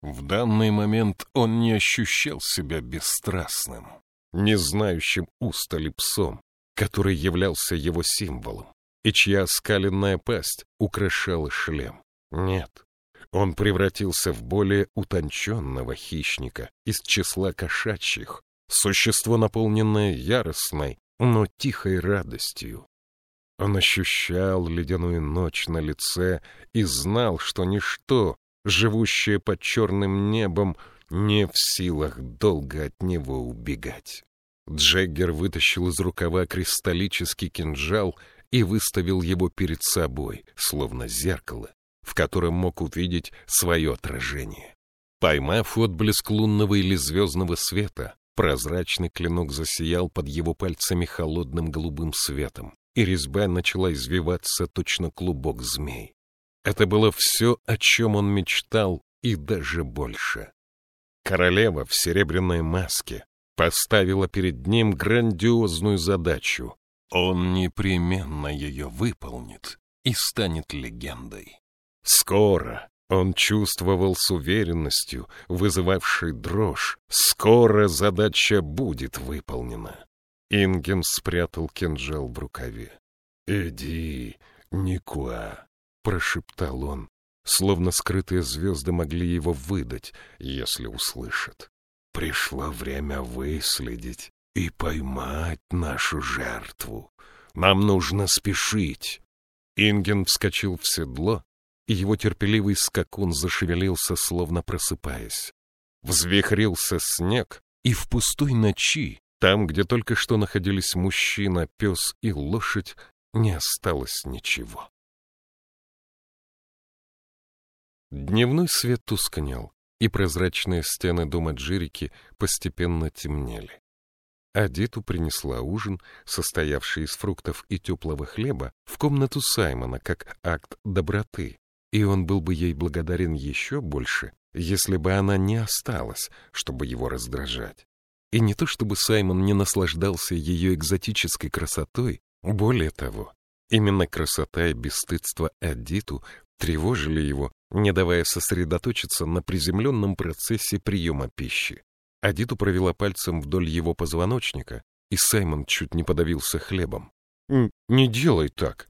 В данный момент он не ощущал себя бесстрастным, не знающим устали псом, который являлся его символом. и чья скаленная пасть украшала шлем. Нет, он превратился в более утонченного хищника из числа кошачьих, существо, наполненное яростной, но тихой радостью. Он ощущал ледяную ночь на лице и знал, что ничто, живущее под черным небом, не в силах долго от него убегать. Джеггер вытащил из рукава кристаллический кинжал и выставил его перед собой, словно зеркало, в котором мог увидеть свое отражение. Поймав отблеск лунного или звездного света, прозрачный клинок засиял под его пальцами холодным голубым светом, и резьба начала извиваться точно клубок змей. Это было все, о чем он мечтал, и даже больше. Королева в серебряной маске поставила перед ним грандиозную задачу. Он непременно ее выполнит и станет легендой. Скоро он чувствовал с уверенностью, вызывавшей дрожь. Скоро задача будет выполнена. Инген спрятал кинжал в рукаве. «Иди, Никуа», — прошептал он, словно скрытые звезды могли его выдать, если услышат. «Пришло время выследить и поймать нашу жертву. Нам нужно спешить». Инген вскочил в седло, и его терпеливый скакун зашевелился, словно просыпаясь. Взвихрился снег, и в пустой ночи там, где только что находились мужчина, пес и лошадь, не осталось ничего. Дневной свет тускнел, и прозрачные стены дома Джирики постепенно темнели. Адиту принесла ужин, состоявший из фруктов и теплого хлеба, в комнату Саймона как акт доброты, и он был бы ей благодарен еще больше, если бы она не осталась, чтобы его раздражать. И не то чтобы Саймон не наслаждался ее экзотической красотой, более того, именно красота и бесстыдство Адиту тревожили его, не давая сосредоточиться на приземленном процессе приема пищи. Адиту провела пальцем вдоль его позвоночника, и Саймон чуть не подавился хлебом. «Не делай так!»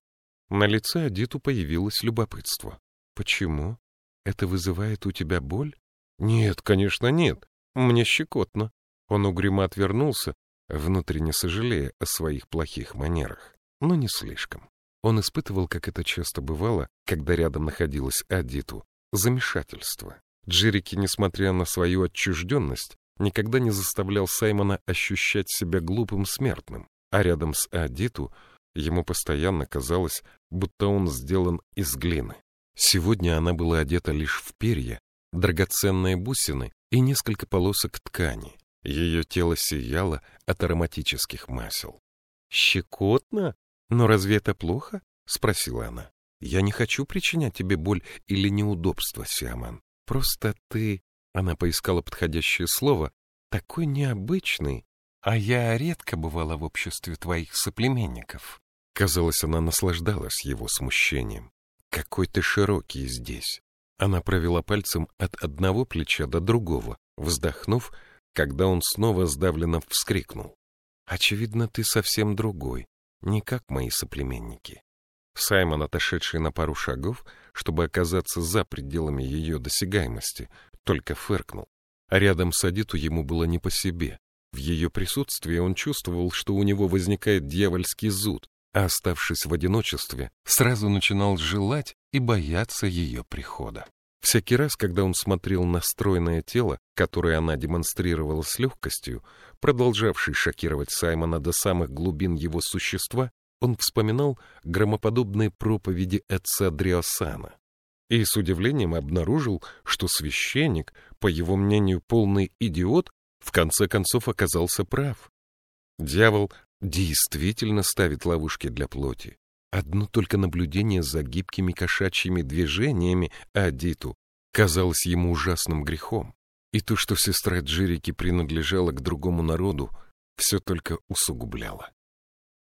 На лице Адиту появилось любопытство. «Почему? Это вызывает у тебя боль?» «Нет, конечно, нет. Мне щекотно». Он угрюмо отвернулся, внутренне сожалея о своих плохих манерах, но не слишком. Он испытывал, как это часто бывало, когда рядом находилась Адиту, замешательство. Джерики, несмотря на свою отчужденность, никогда не заставлял Саймона ощущать себя глупым смертным, а рядом с Адиту ему постоянно казалось, будто он сделан из глины. Сегодня она была одета лишь в перья, драгоценные бусины и несколько полосок ткани, ее тело сияло от ароматических масел. «Щекотно? Но разве это плохо?» — спросила она. «Я не хочу причинять тебе боль или неудобства, Сиаман. Просто ты...» — она поискала подходящее слово. «Такой необычный, а я редко бывала в обществе твоих соплеменников». Казалось, она наслаждалась его смущением. «Какой ты широкий здесь!» Она провела пальцем от одного плеча до другого, вздохнув, когда он снова сдавленно вскрикнул. «Очевидно, ты совсем другой, не как мои соплеменники». Саймон, отошедший на пару шагов, чтобы оказаться за пределами ее досягаемости, только фыркнул. А рядом с Адиту ему было не по себе. В ее присутствии он чувствовал, что у него возникает дьявольский зуд, а оставшись в одиночестве, сразу начинал желать и бояться ее прихода. Всякий раз, когда он смотрел на стройное тело, которое она демонстрировала с легкостью, продолжавшей шокировать Саймона до самых глубин его существа, он вспоминал громоподобные проповеди отца Дриосана и с удивлением обнаружил, что священник, по его мнению полный идиот, в конце концов оказался прав. Дьявол действительно ставит ловушки для плоти. Одно только наблюдение за гибкими кошачьими движениями Адиту казалось ему ужасным грехом. И то, что сестра Джерики принадлежала к другому народу, все только усугубляло.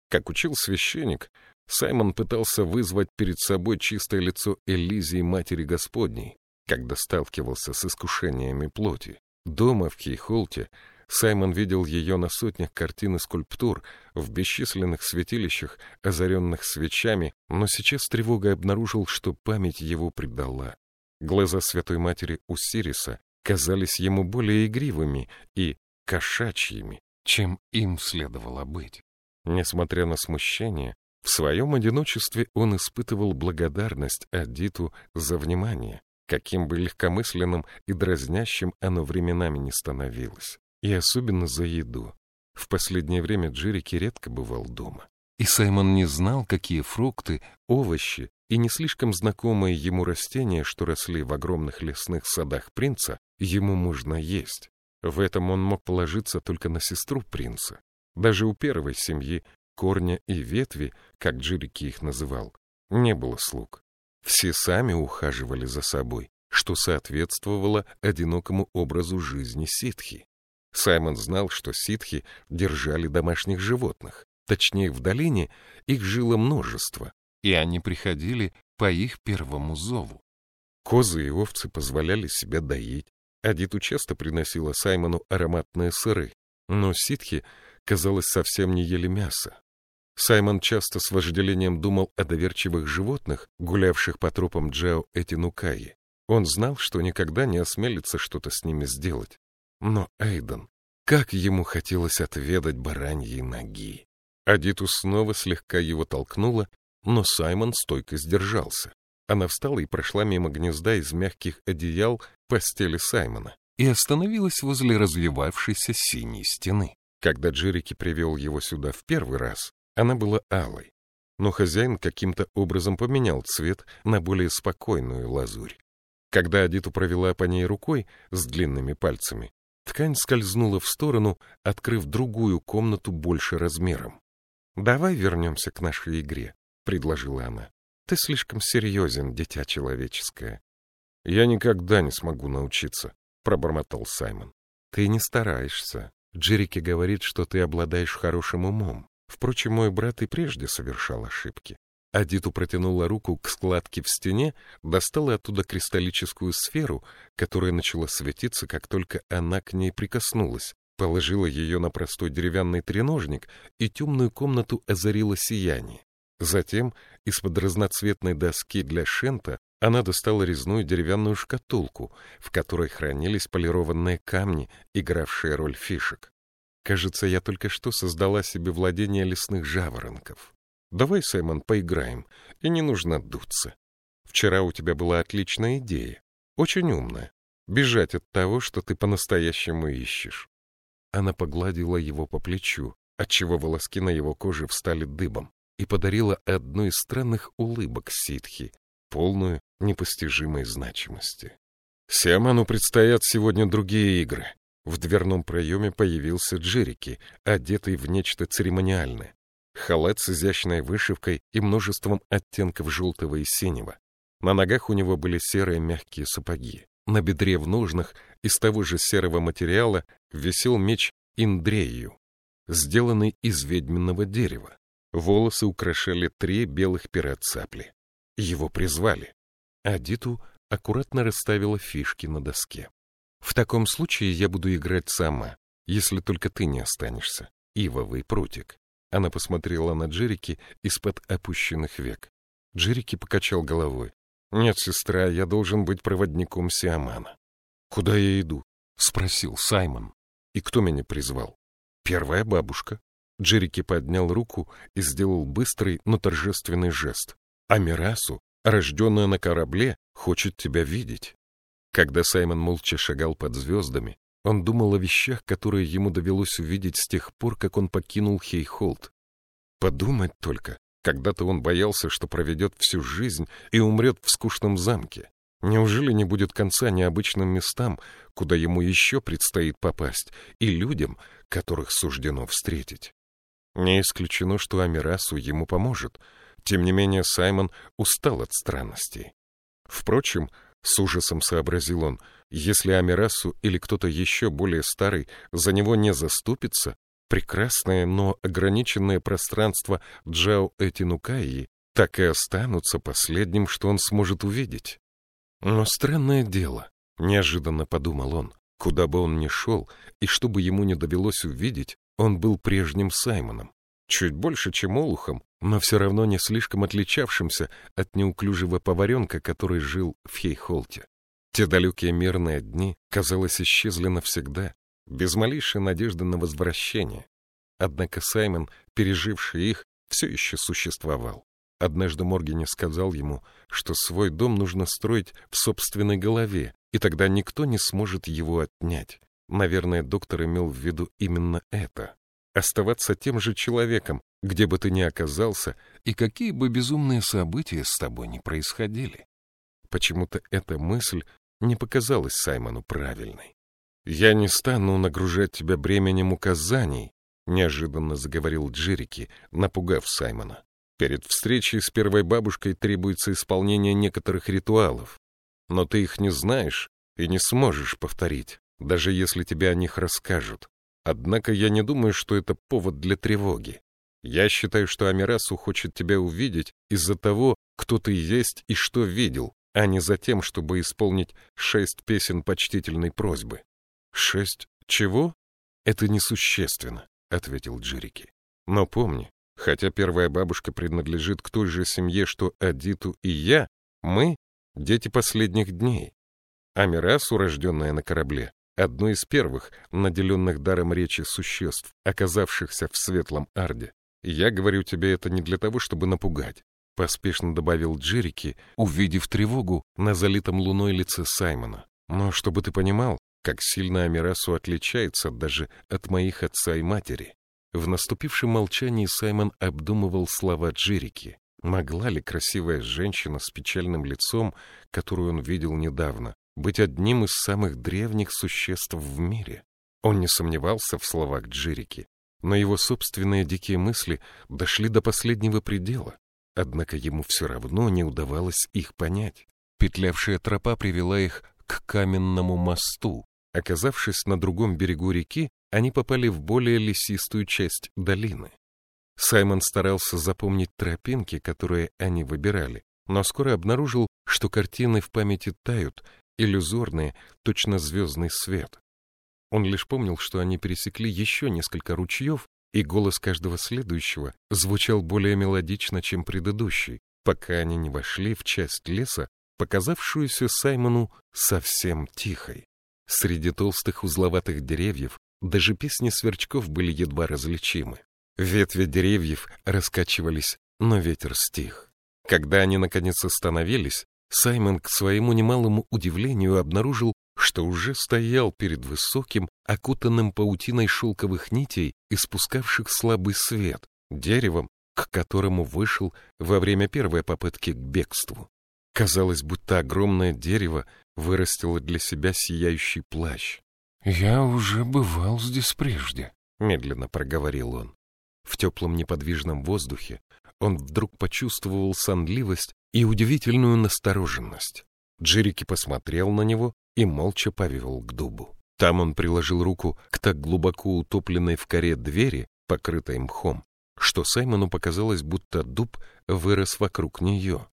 Как учил священник, Саймон пытался вызвать перед собой чистое лицо Элизии Матери Господней, когда сталкивался с искушениями плоти. Дома в Хейхолте Саймон видел ее на сотнях картин и скульптур, в бесчисленных святилищах, озаренных свечами, но сейчас тревогой обнаружил, что память его предала. Глаза Святой Матери Усириса казались ему более игривыми и кошачьими, чем им следовало быть. Несмотря на смущение, в своем одиночестве он испытывал благодарность Адиту за внимание, каким бы легкомысленным и дразнящим оно временами не становилось, и особенно за еду. В последнее время Джерики редко бывал дома. И Саймон не знал, какие фрукты, овощи и не слишком знакомые ему растения, что росли в огромных лесных садах принца, ему можно есть. В этом он мог положиться только на сестру принца. Даже у первой семьи, корня и ветви, как Джирики их называл, не было слуг. Все сами ухаживали за собой, что соответствовало одинокому образу жизни ситхи. Саймон знал, что ситхи держали домашних животных. Точнее, в долине их жило множество, и они приходили по их первому зову. Козы и овцы позволяли себя доить. Адиту часто приносила Саймону ароматные сыры, но ситхи, казалось, совсем не ели мясо. Саймон часто с вожделением думал о доверчивых животных, гулявших по тропам Джао Этинукаи. Он знал, что никогда не осмелится что-то с ними сделать. Но Эйден, как ему хотелось отведать бараньи ноги. Адиту снова слегка его толкнула, но Саймон стойко сдержался. Она встала и прошла мимо гнезда из мягких одеял постели Саймона и остановилась возле развивавшейся синей стены. Когда Джерики привел его сюда в первый раз, она была алой, но хозяин каким-то образом поменял цвет на более спокойную лазурь. Когда Адиту провела по ней рукой с длинными пальцами, ткань скользнула в сторону, открыв другую комнату больше размером. «Давай вернемся к нашей игре», — предложила она. «Ты слишком серьезен, дитя человеческое». «Я никогда не смогу научиться», — пробормотал Саймон. «Ты не стараешься. Джерики говорит, что ты обладаешь хорошим умом. Впрочем, мой брат и прежде совершал ошибки. Адиту протянула руку к складке в стене, достала оттуда кристаллическую сферу, которая начала светиться, как только она к ней прикоснулась, положила ее на простой деревянный треножник, и темную комнату озарило сияние. Затем из-под разноцветной доски для шента она достала резную деревянную шкатулку, в которой хранились полированные камни, игравшие роль фишек. Кажется, я только что создала себе владение лесных жаворонков. Давай, Саймон, поиграем, и не нужно дуться. Вчера у тебя была отличная идея, очень умная. Бежать от того, что ты по-настоящему ищешь. Она погладила его по плечу, отчего волоски на его коже встали дыбом, и подарила одну из странных улыбок ситхи, полную непостижимой значимости. Сиаману предстоят сегодня другие игры. В дверном проеме появился Джерики, одетый в нечто церемониальное. Халат с изящной вышивкой и множеством оттенков желтого и синего. На ногах у него были серые мягкие сапоги. На бедре в ножнах из того же серого материала висел меч Индрею, сделанный из ведьминого дерева. Волосы украшали три белых пера цапли. Его призвали. Адиту аккуратно расставила фишки на доске. В таком случае я буду играть сама, если только ты не останешься. Ивовый прутик. Она посмотрела на Джерики из-под опущенных век. Джерики покачал головой. «Нет, сестра, я должен быть проводником Сиамана». «Куда я иду?» — спросил Саймон. «И кто меня призвал?» «Первая бабушка». Джерики поднял руку и сделал быстрый, но торжественный жест. «Амирасу, рожденная на корабле, хочет тебя видеть». Когда Саймон молча шагал под звездами, он думал о вещах, которые ему довелось увидеть с тех пор, как он покинул Хейхолд. Подумать только, когда-то он боялся, что проведет всю жизнь и умрет в скучном замке. Неужели не будет конца необычным местам, куда ему еще предстоит попасть, и людям, которых суждено встретить? Не исключено, что Амирасу ему поможет. Тем не менее, Саймон устал от странностей. Впрочем, с ужасом сообразил он, если Амирасу или кто-то еще более старый за него не заступится, прекрасное, но ограниченное пространство Джао Этинукаи так и останутся последним, что он сможет увидеть. Но странное дело, неожиданно подумал он, Куда бы он ни шел, и что бы ему не довелось увидеть, он был прежним Саймоном. Чуть больше, чем Олухом, но все равно не слишком отличавшимся от неуклюжего поваренка, который жил в Хейхолте. Те далекие мирные дни, казалось, исчезли навсегда, без малейшей надежды на возвращение. Однако Саймон, переживший их, все еще существовал. Однажды Моргене сказал ему, что свой дом нужно строить в собственной голове, и тогда никто не сможет его отнять. Наверное, доктор имел в виду именно это. Оставаться тем же человеком, где бы ты ни оказался, и какие бы безумные события с тобой ни происходили. Почему-то эта мысль не показалась Саймону правильной. «Я не стану нагружать тебя бременем указаний», — неожиданно заговорил Джерики, напугав Саймона. «Перед встречей с первой бабушкой требуется исполнение некоторых ритуалов, но ты их не знаешь и не сможешь повторить, даже если тебе о них расскажут. Однако я не думаю, что это повод для тревоги. Я считаю, что Амирасу хочет тебя увидеть из-за того, кто ты есть и что видел, а не за тем, чтобы исполнить шесть песен почтительной просьбы. «Шесть чего?» «Это несущественно», — ответил Джерики. «Но помни, хотя первая бабушка принадлежит к той же семье, что Адиту и я, мы — дети последних дней. А Мирасу, рожденная на корабле, одно из первых, наделенных даром речи существ, оказавшихся в Светлом Арде. Я говорю тебе это не для того, чтобы напугать, — поспешно добавил Джерики, увидев тревогу на залитом луной лице Саймона. Но чтобы ты понимал, как сильно Амирасу отличается даже от моих отца и матери. В наступившем молчании Саймон обдумывал слова Джерики. Могла ли красивая женщина с печальным лицом, которую он видел недавно, быть одним из самых древних существ в мире? Он не сомневался в словах Джерики, но его собственные дикие мысли дошли до последнего предела. Однако ему все равно не удавалось их понять. Петлявшая тропа привела их к каменному мосту, Оказавшись на другом берегу реки, они попали в более лесистую часть долины. Саймон старался запомнить тропинки, которые они выбирали, но скоро обнаружил, что картины в памяти тают, иллюзорные, точно звездный свет. Он лишь помнил, что они пересекли еще несколько ручьев, и голос каждого следующего звучал более мелодично, чем предыдущий, пока они не вошли в часть леса, показавшуюся Саймону совсем тихой. Среди толстых узловатых деревьев даже песни сверчков были едва различимы. Ветви деревьев раскачивались, но ветер стих. Когда они наконец остановились, Саймон к своему немалому удивлению обнаружил, что уже стоял перед высоким, окутанным паутиной шелковых нитей, испускавших слабый свет, деревом, к которому вышел во время первой попытки к бегству. Казалось, будто огромное дерево вырастила для себя сияющий плащ. «Я уже бывал здесь прежде», — медленно проговорил он. В теплом неподвижном воздухе он вдруг почувствовал сонливость и удивительную настороженность. Джерики посмотрел на него и молча повел к дубу. Там он приложил руку к так глубоко утопленной в коре двери, покрытой мхом, что Саймону показалось, будто дуб вырос вокруг нее.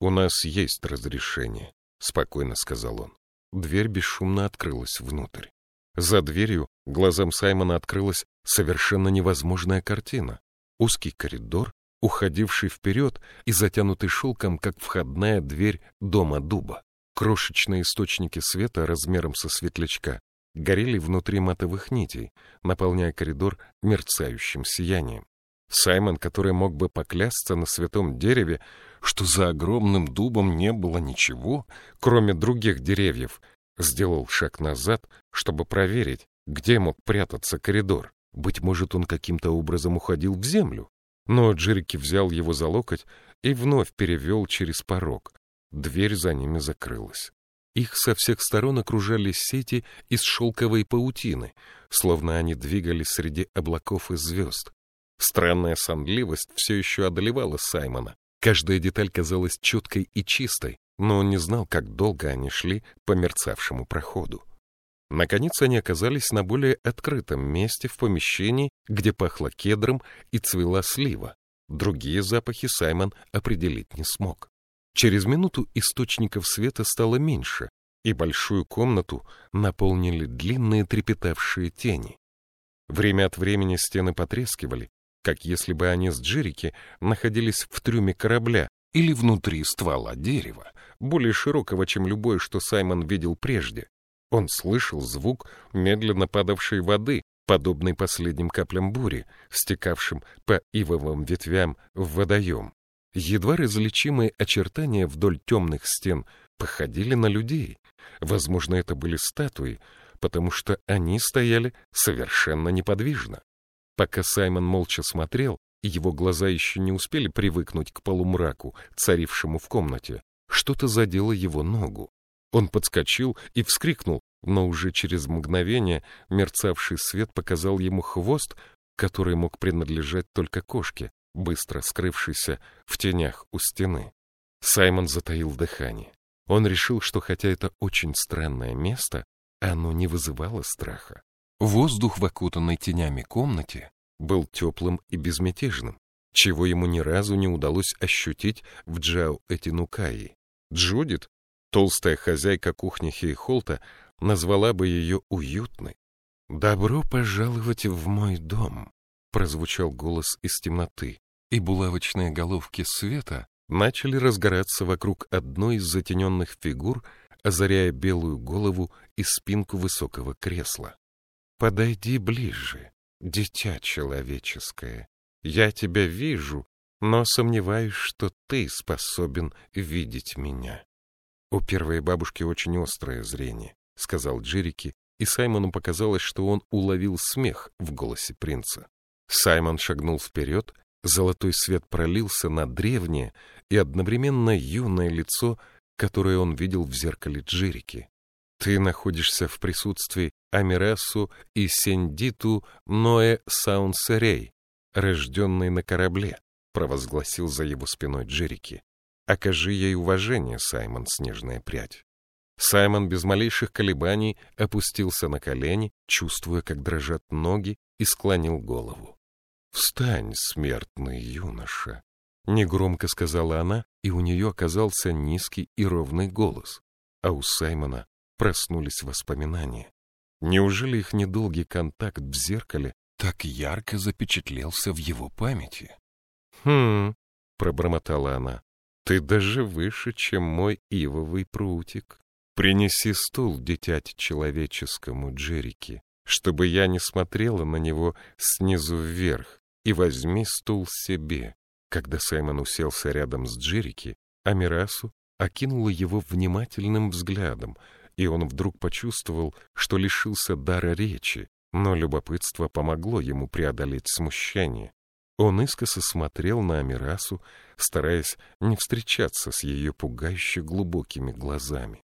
«У нас есть разрешение», — спокойно сказал он. Дверь бесшумно открылась внутрь. За дверью глазам Саймона открылась совершенно невозможная картина. Узкий коридор, уходивший вперед и затянутый шелком, как входная дверь дома дуба. Крошечные источники света размером со светлячка горели внутри матовых нитей, наполняя коридор мерцающим сиянием. Саймон, который мог бы поклясться на святом дереве, что за огромным дубом не было ничего, кроме других деревьев, сделал шаг назад, чтобы проверить, где мог прятаться коридор. Быть может, он каким-то образом уходил в землю. Но Джерики взял его за локоть и вновь перевел через порог. Дверь за ними закрылась. Их со всех сторон окружали сети из шелковой паутины, словно они двигались среди облаков и звезд. Странная сонливость все еще одолевала Саймона. Каждая деталь казалась четкой и чистой, но он не знал, как долго они шли по мерцавшему проходу. Наконец они оказались на более открытом месте в помещении, где пахло кедром и цвела слива. Другие запахи Саймон определить не смог. Через минуту источников света стало меньше, и большую комнату наполнили длинные трепетавшие тени. Время от времени стены потрескивали, как если бы они с Джерики находились в трюме корабля или внутри ствола дерева, более широкого, чем любой, что Саймон видел прежде. Он слышал звук медленно падавшей воды, подобный последним каплям бури, стекавшим по ивовым ветвям в водоем. Едва различимые очертания вдоль темных стен походили на людей. Возможно, это были статуи, потому что они стояли совершенно неподвижно. Пока Саймон молча смотрел, его глаза еще не успели привыкнуть к полумраку, царившему в комнате, что-то задело его ногу. Он подскочил и вскрикнул, но уже через мгновение мерцавший свет показал ему хвост, который мог принадлежать только кошке, быстро скрывшейся в тенях у стены. Саймон затаил дыхание. Он решил, что хотя это очень странное место, оно не вызывало страха. Воздух в окутанной тенями комнате был теплым и безмятежным, чего ему ни разу не удалось ощутить в Джао Этинукаи. Джудит, толстая хозяйка кухни Хейхолта, назвала бы ее уютной. «Добро пожаловать в мой дом», — прозвучал голос из темноты, и булавочные головки света начали разгораться вокруг одной из затененных фигур, озаряя белую голову и спинку высокого кресла. «Подойди ближе, дитя человеческое. Я тебя вижу, но сомневаюсь, что ты способен видеть меня». «У первой бабушки очень острое зрение», — сказал Джерики, и Саймону показалось, что он уловил смех в голосе принца. Саймон шагнул вперед, золотой свет пролился на древнее и одновременно юное лицо, которое он видел в зеркале Джерики. Ты находишься в присутствии Амирасу и Сендиту Ноэ Саунсерей, рожденной на корабле, провозгласил за его спиной Джерики. Окажи ей уважение, Саймон Снежная прядь. Саймон без малейших колебаний опустился на колени, чувствуя, как дрожат ноги, и склонил голову. «Встань, смертный юноша!» — негромко сказала она, и у нее оказался низкий и ровный голос, а у Саймона проснулись воспоминания. Неужели их недолгий контакт в зеркале так ярко запечатлелся в его памяти? «Хм», — пробормотала она, — «ты даже выше, чем мой ивовый прутик. Принеси стул, дитяти человеческому, Джерики, чтобы я не смотрела на него снизу вверх, и возьми стул себе». Когда Саймон уселся рядом с Джерики, Амирасу окинула его внимательным взглядом — и он вдруг почувствовал, что лишился дара речи, но любопытство помогло ему преодолеть смущение. Он искоса смотрел на Амирасу, стараясь не встречаться с ее пугающе глубокими глазами.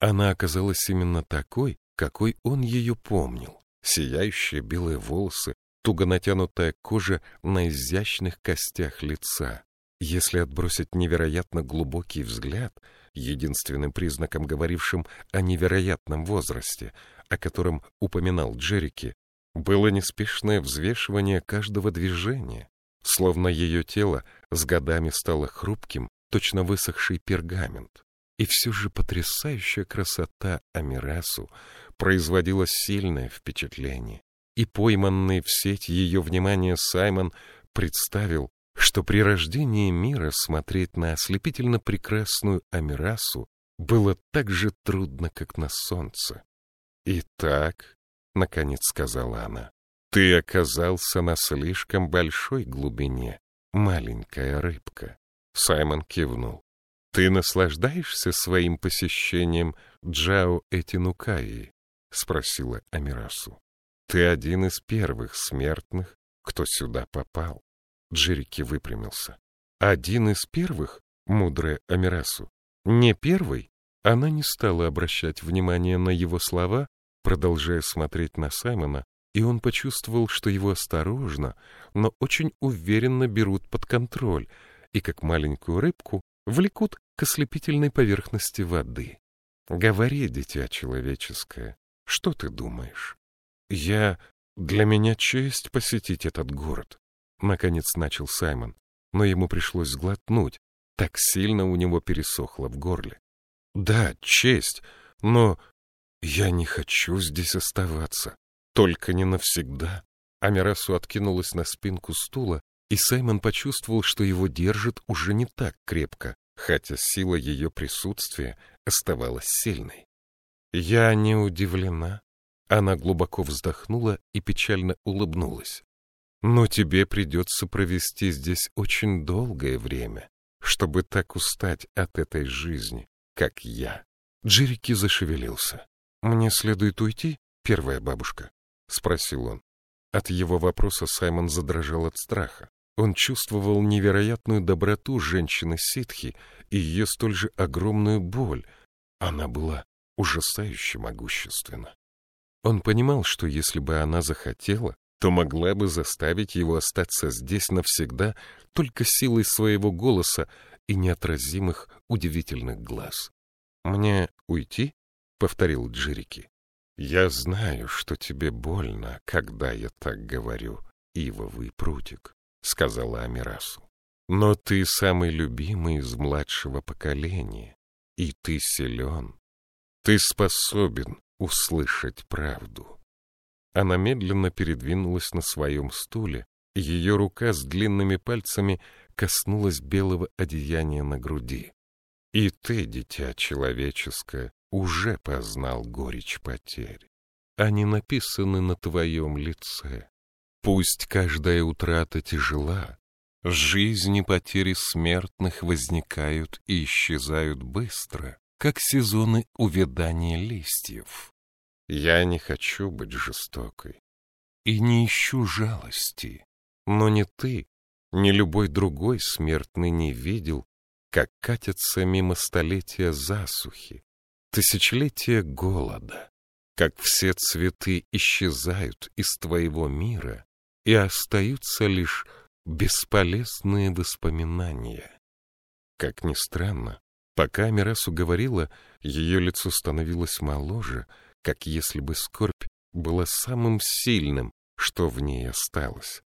Она оказалась именно такой, какой он ее помнил. Сияющие белые волосы, туго натянутая кожа на изящных костях лица. Если отбросить невероятно глубокий взгляд — единственным признаком, говорившим о невероятном возрасте, о котором упоминал Джерики, было неспешное взвешивание каждого движения, словно ее тело с годами стало хрупким, точно высохший пергамент. И все же потрясающая красота Амирасу производила сильное впечатление. И пойманный в сеть ее внимания Саймон представил, что при рождении мира смотреть на ослепительно прекрасную Амирасу было так же трудно, как на солнце. «Итак», — наконец сказала она, — «ты оказался на слишком большой глубине, маленькая рыбка». Саймон кивнул. «Ты наслаждаешься своим посещением Джао Этинукаи?» — спросила Амирасу. «Ты один из первых смертных, кто сюда попал. Джерики выпрямился. Один из первых, мудрая Амирасу, не первый, она не стала обращать внимания на его слова, продолжая смотреть на Саймона, и он почувствовал, что его осторожно, но очень уверенно берут под контроль и, как маленькую рыбку, влекут к ослепительной поверхности воды. «Говори, дитя человеческое, что ты думаешь?» «Я... Для меня честь посетить этот город. Наконец начал Саймон, но ему пришлось сглотнуть, так сильно у него пересохло в горле. Да, честь, Но я не хочу здесь оставаться. Только не навсегда. Амирасу откинулась на спинку стула, и Саймон почувствовал, что его держит уже не так крепко, хотя сила ее присутствия оставалась сильной. Я не удивлена. Она глубоко вздохнула и печально улыбнулась. Но тебе придется провести здесь очень долгое время, чтобы так устать от этой жизни, как я. Джерики зашевелился. «Мне следует уйти, первая бабушка?» — спросил он. От его вопроса Саймон задрожал от страха. Он чувствовал невероятную доброту женщины ситхи и ее столь же огромную боль. Она была ужасающе могущественна. Он понимал, что если бы она захотела, то могла бы заставить его остаться здесь навсегда только силой своего голоса и неотразимых удивительных глаз. «Мне уйти?» — повторил Джерики. «Я знаю, что тебе больно, когда я так говорю, ивовый прутик», — сказала Амирасу. «Но ты самый любимый из младшего поколения, и ты силен. Ты способен услышать правду». Она медленно передвинулась на своем стуле, ее рука с длинными пальцами коснулась белого одеяния на груди. «И ты, дитя человеческое, уже познал горечь потерь. Они написаны на твоем лице. Пусть каждая утрата тяжела, жизни потери смертных возникают и исчезают быстро, как сезоны увядания листьев. Я не хочу быть жестокой и не ищу жалости, но ни ты, ни любой другой смертный не видел, как катятся мимо столетия засухи, тысячелетия голода, как все цветы исчезают из твоего мира и остаются лишь бесполезные воспоминания. Как ни странно, пока Мирасу говорила, ее лицо становилось моложе, как если бы скорбь была самым сильным, что в ней осталось.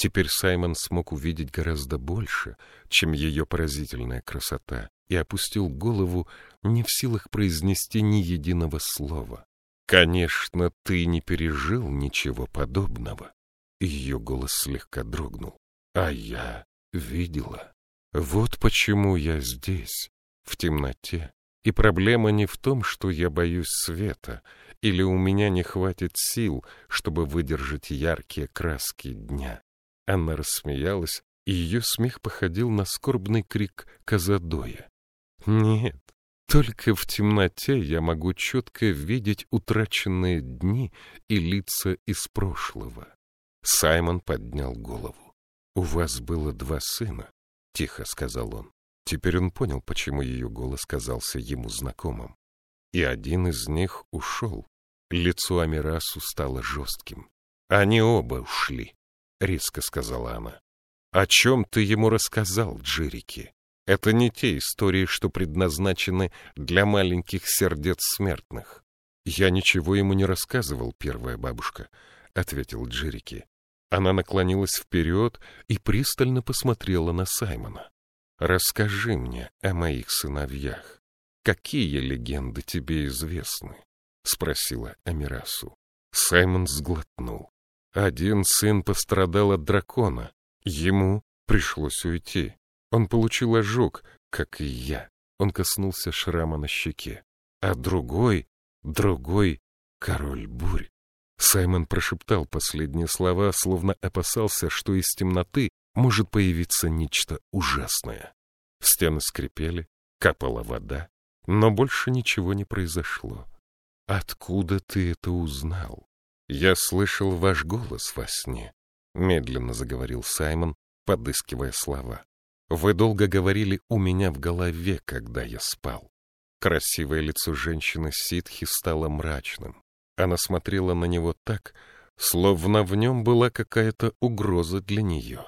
Теперь Саймон смог увидеть гораздо больше, чем ее поразительная красота, и опустил голову, не в силах произнести ни единого слова. «Конечно, ты не пережил ничего подобного». Ее голос слегка дрогнул. «А я видела. Вот почему я здесь, в темноте. И проблема не в том, что я боюсь света, или у меня не хватит сил, чтобы выдержать яркие краски дня. Она рассмеялась, и ее смех походил на скорбный крик Казадоя. Нет, только в темноте я могу четко видеть утраченные дни и лица из прошлого. Саймон поднял голову. «У вас было два сына», — тихо сказал он. Теперь он понял, почему ее голос казался ему знакомым. И один из них ушел. Лицо Амирасу стало жестким. Они оба ушли. — резко сказала она. — О чем ты ему рассказал, Джерики? Это не те истории, что предназначены для маленьких сердец смертных. — Я ничего ему не рассказывал, первая бабушка, — ответил Джерики. Она наклонилась вперед и пристально посмотрела на Саймона. — Расскажи мне о моих сыновьях. Какие легенды тебе известны? — спросила Амирасу. Саймон сглотнул. Один сын пострадал от дракона. Ему пришлось уйти. Он получил ожог, как и я. Он коснулся шрама на щеке. А другой, другой — король бурь. Саймон прошептал последние слова, словно опасался, что из темноты может появиться нечто ужасное. Стены скрипели, капала вода, но больше ничего не произошло. «Откуда ты это узнал?» «Я слышал ваш голос во сне», — медленно заговорил Саймон, подыскивая слова. «Вы долго говорили у меня в голове, когда я спал». Красивое лицо женщины ситхи стало мрачным. Она смотрела на него так, словно в нем была какая-то угроза для нее.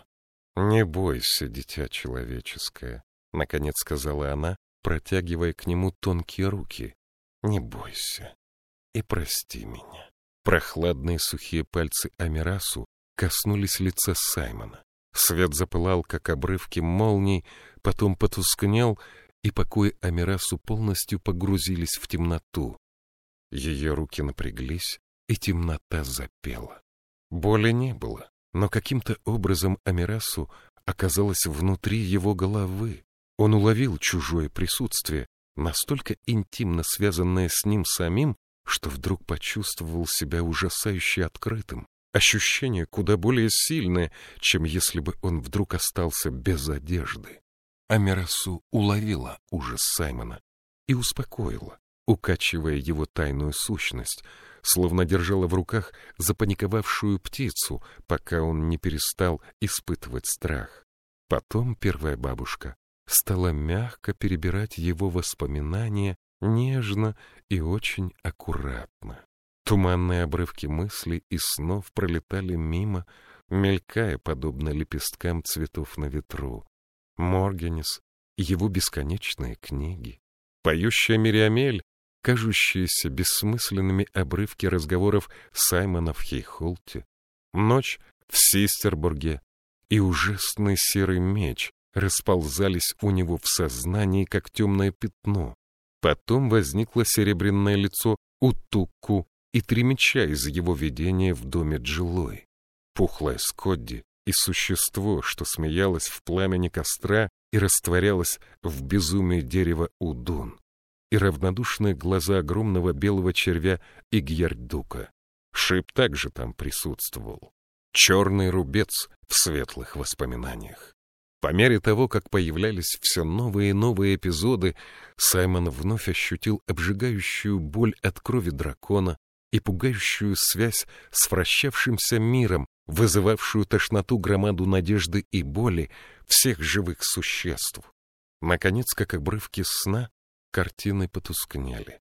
«Не бойся, дитя человеческое», — наконец сказала она, протягивая к нему тонкие руки. «Не бойся и прости меня». Прохладные сухие пальцы Амирасу коснулись лица Саймона. Свет запылал, как обрывки молний, потом потускнел и покой Амирасу полностью погрузились в темноту. Ее руки напряглись, и темнота запела. Боли не было, но каким-то образом Амирасу оказалось внутри его головы. Он уловил чужое присутствие, настолько интимно связанное с ним самим, что вдруг почувствовал себя ужасающе открытым. Ощущение куда более сильное, чем если бы он вдруг остался без одежды. Амирасу уловила ужас Саймона и успокоила, укачивая его тайную сущность, словно держала в руках запаниковавшую птицу, пока он не перестал испытывать страх. Потом первая бабушка стала мягко перебирать его воспоминания нежно и очень аккуратно. Туманные обрывки мыслей и снов пролетали мимо, мелькая подобно лепесткам цветов на ветру. Моргенес, его бесконечные книги, поющая Мириамель, кажущиеся бессмысленными обрывки разговоров Саймона в Хейхолте, ночь в Систербурге и ужасный серый меч расползались у него в сознании, как темное пятно. Потом возникло серебряное лицо Утуку и три меча из его видения в доме Джилой. Пухлая Скодди и существо, что смеялось в пламени костра и растворялось в безумии дерева Удун, и равнодушные глаза огромного белого червя Игьярдука. Шип также там присутствовал. Черный рубец в светлых воспоминаниях. По мере того, как появлялись все новые и новые эпизоды, Саймон вновь ощутил обжигающую боль от крови дракона и пугающую связь с вращавшимся миром, вызывавшую тошноту громаду надежды и боли всех живых существ. Наконец, как обрывки сна, картины потускнели.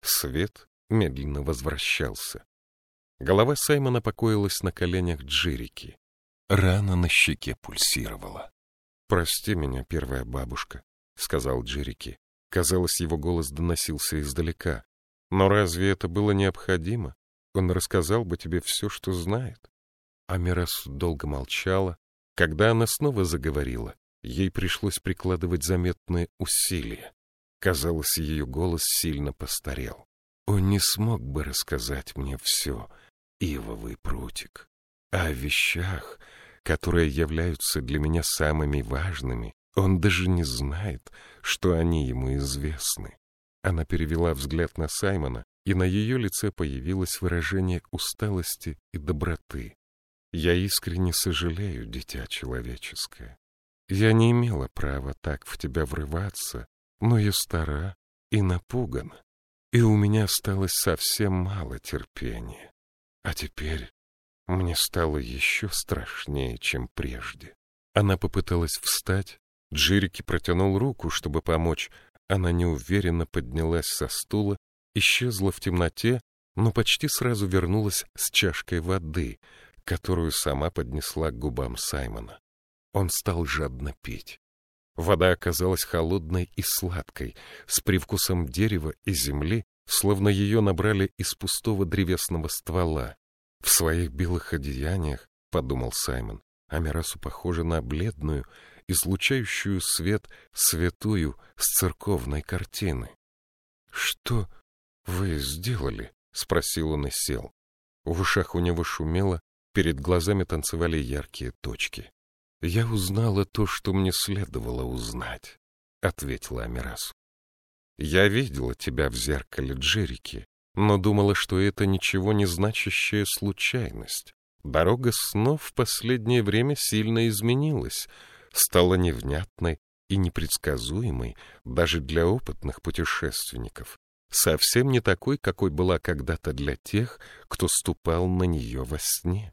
Свет медленно возвращался. Голова Саймона покоилась на коленях Джирики. Рана на щеке пульсировала. «Прости меня, первая бабушка», — сказал Джирики. Казалось, его голос доносился издалека. «Но разве это было необходимо? Он рассказал бы тебе все, что знает». Амирас долго молчала. Когда она снова заговорила, ей пришлось прикладывать заметные усилия. Казалось, ее голос сильно постарел. Он не смог бы рассказать мне все, ивовый прутик, о вещах, которые являются для меня самыми важными. Он даже не знает, что они ему известны. Она перевела взгляд на Саймона, и на ее лице появилось выражение усталости и доброты. Я искренне сожалею, дитя человеческое. Я не имела права так в тебя врываться, но я стара и напугана, и у меня осталось совсем мало терпения. А теперь мне стало еще страшнее, чем прежде. Она попыталась встать, Джирики протянул руку, чтобы помочь. Она неуверенно поднялась со стула, исчезла в темноте, но почти сразу вернулась с чашкой воды, которую сама поднесла к губам Саймона. Он стал жадно пить. Вода оказалась холодной и сладкой, с привкусом дерева и земли, словно ее набрали из пустого древесного ствола. В своих белых одеяниях, — подумал Саймон, — Амирасу похожа на бледную, излучающую свет святую с церковной картины. — Что вы сделали? — спросил он и сел. В ушах у него шумело, Перед глазами танцевали яркие точки. «Я узнала то, что мне следовало узнать», — ответила Амирасу. «Я видела тебя в зеркале Джерики, но думала, что это ничего не значащая случайность. Дорога снов в последнее время сильно изменилась, стала невнятной и непредсказуемой даже для опытных путешественников, совсем не такой, какой была когда-то для тех, кто ступал на нее во сне.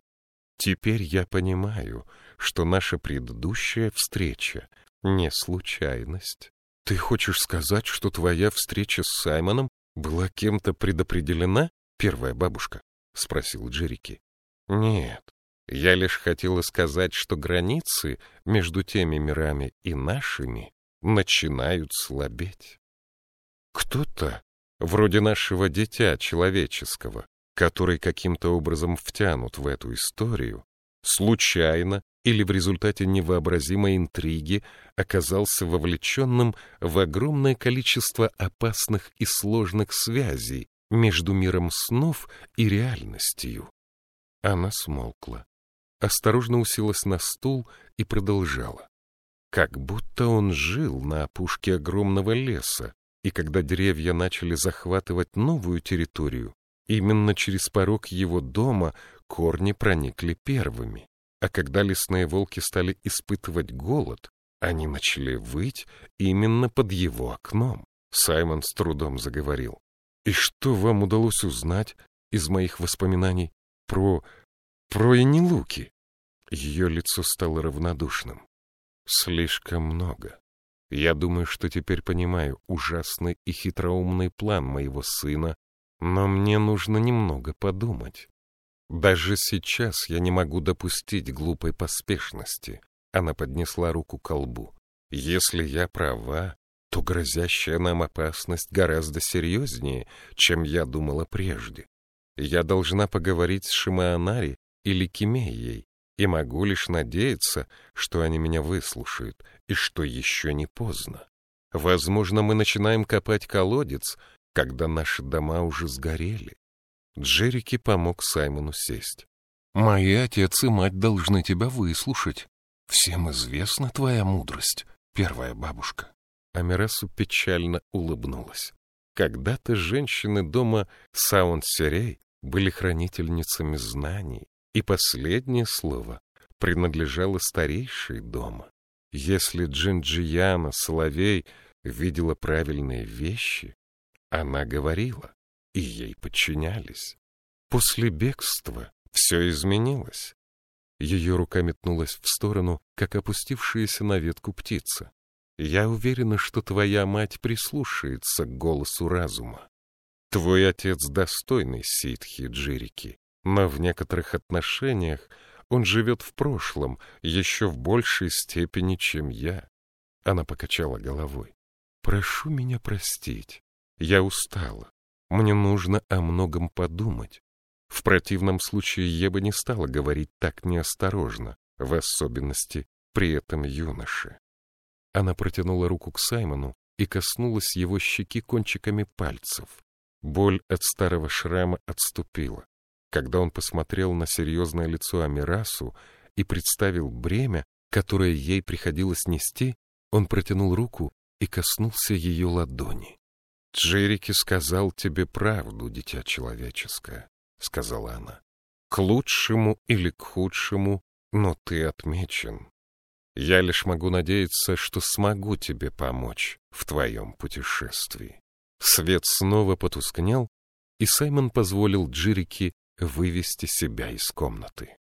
Теперь я понимаю, что наша предыдущая встреча не случайность. Ты хочешь сказать, что твоя встреча с Саймоном была кем-то предопределена, первая бабушка? спросил Джерики. Нет, я лишь хотела сказать, что границы между теми мирами и нашими начинают слабеть. Кто-то, вроде нашего дитя человеческого, который каким-то образом втянут в эту историю, случайно или в результате невообразимой интриги оказался вовлеченным в огромное количество опасных и сложных связей между миром снов и реальностью. Она смолкла, осторожно уселась на стул и продолжала. Как будто он жил на опушке огромного леса, и когда деревья начали захватывать новую территорию, именно через порог его дома корни проникли первыми. А когда лесные волки стали испытывать голод, они начали выть именно под его окном. Саймон с трудом заговорил. «И что вам удалось узнать из моих воспоминаний про... про Энилуки?» Ее лицо стало равнодушным. «Слишком много. Я думаю, что теперь понимаю ужасный и хитроумный план моего сына, но мне нужно немного подумать. Даже сейчас я не могу допустить глупой поспешности. Она поднесла руку к колбу. Если я права, то грозящая нам опасность гораздо серьезнее, чем я думала прежде. Я должна поговорить с Шимаанари или Кимеей, и могу лишь надеяться, что они меня выслушают, и что еще не поздно. Возможно, мы начинаем копать колодец, когда наши дома уже сгорели. Джерики помог Саймону сесть. «Мои отец и мать должны тебя выслушать. Всем известна твоя мудрость, первая бабушка». Амирасу печально улыбнулась. Когда-то женщины дома Саун-Серей были хранительницами знаний, и последнее слово принадлежало старейшей дома. Если Джинджияна Соловей видела правильные вещи, она говорила и ей подчинялись. После бегства все изменилось. Ее рука метнулась в сторону, как опустившаяся на ветку птица. Я уверена, что твоя мать прислушается к голосу разума. Твой отец достойный ситхи Джирики, но в некоторых отношениях он живет в прошлом еще в большей степени, чем я. Она покачала головой. Прошу меня простить. Я устала. Мне нужно о многом подумать. В противном случае я бы не стала говорить так неосторожно, в особенности при этом юноше. Она протянула руку к Саймону и коснулась его щеки кончиками пальцев. Боль от старого шрама отступила. Когда он посмотрел на серьезное лицо Амирасу и представил бремя, которое ей приходилось нести, он протянул руку и коснулся ее ладони. — Джерики сказал тебе правду, дитя человеческое, — сказала она. — К лучшему или к худшему, но ты отмечен. Я лишь могу надеяться, что смогу тебе помочь в твоем путешествии. Свет снова потускнел, и Саймон позволил Джирике вывести себя из комнаты.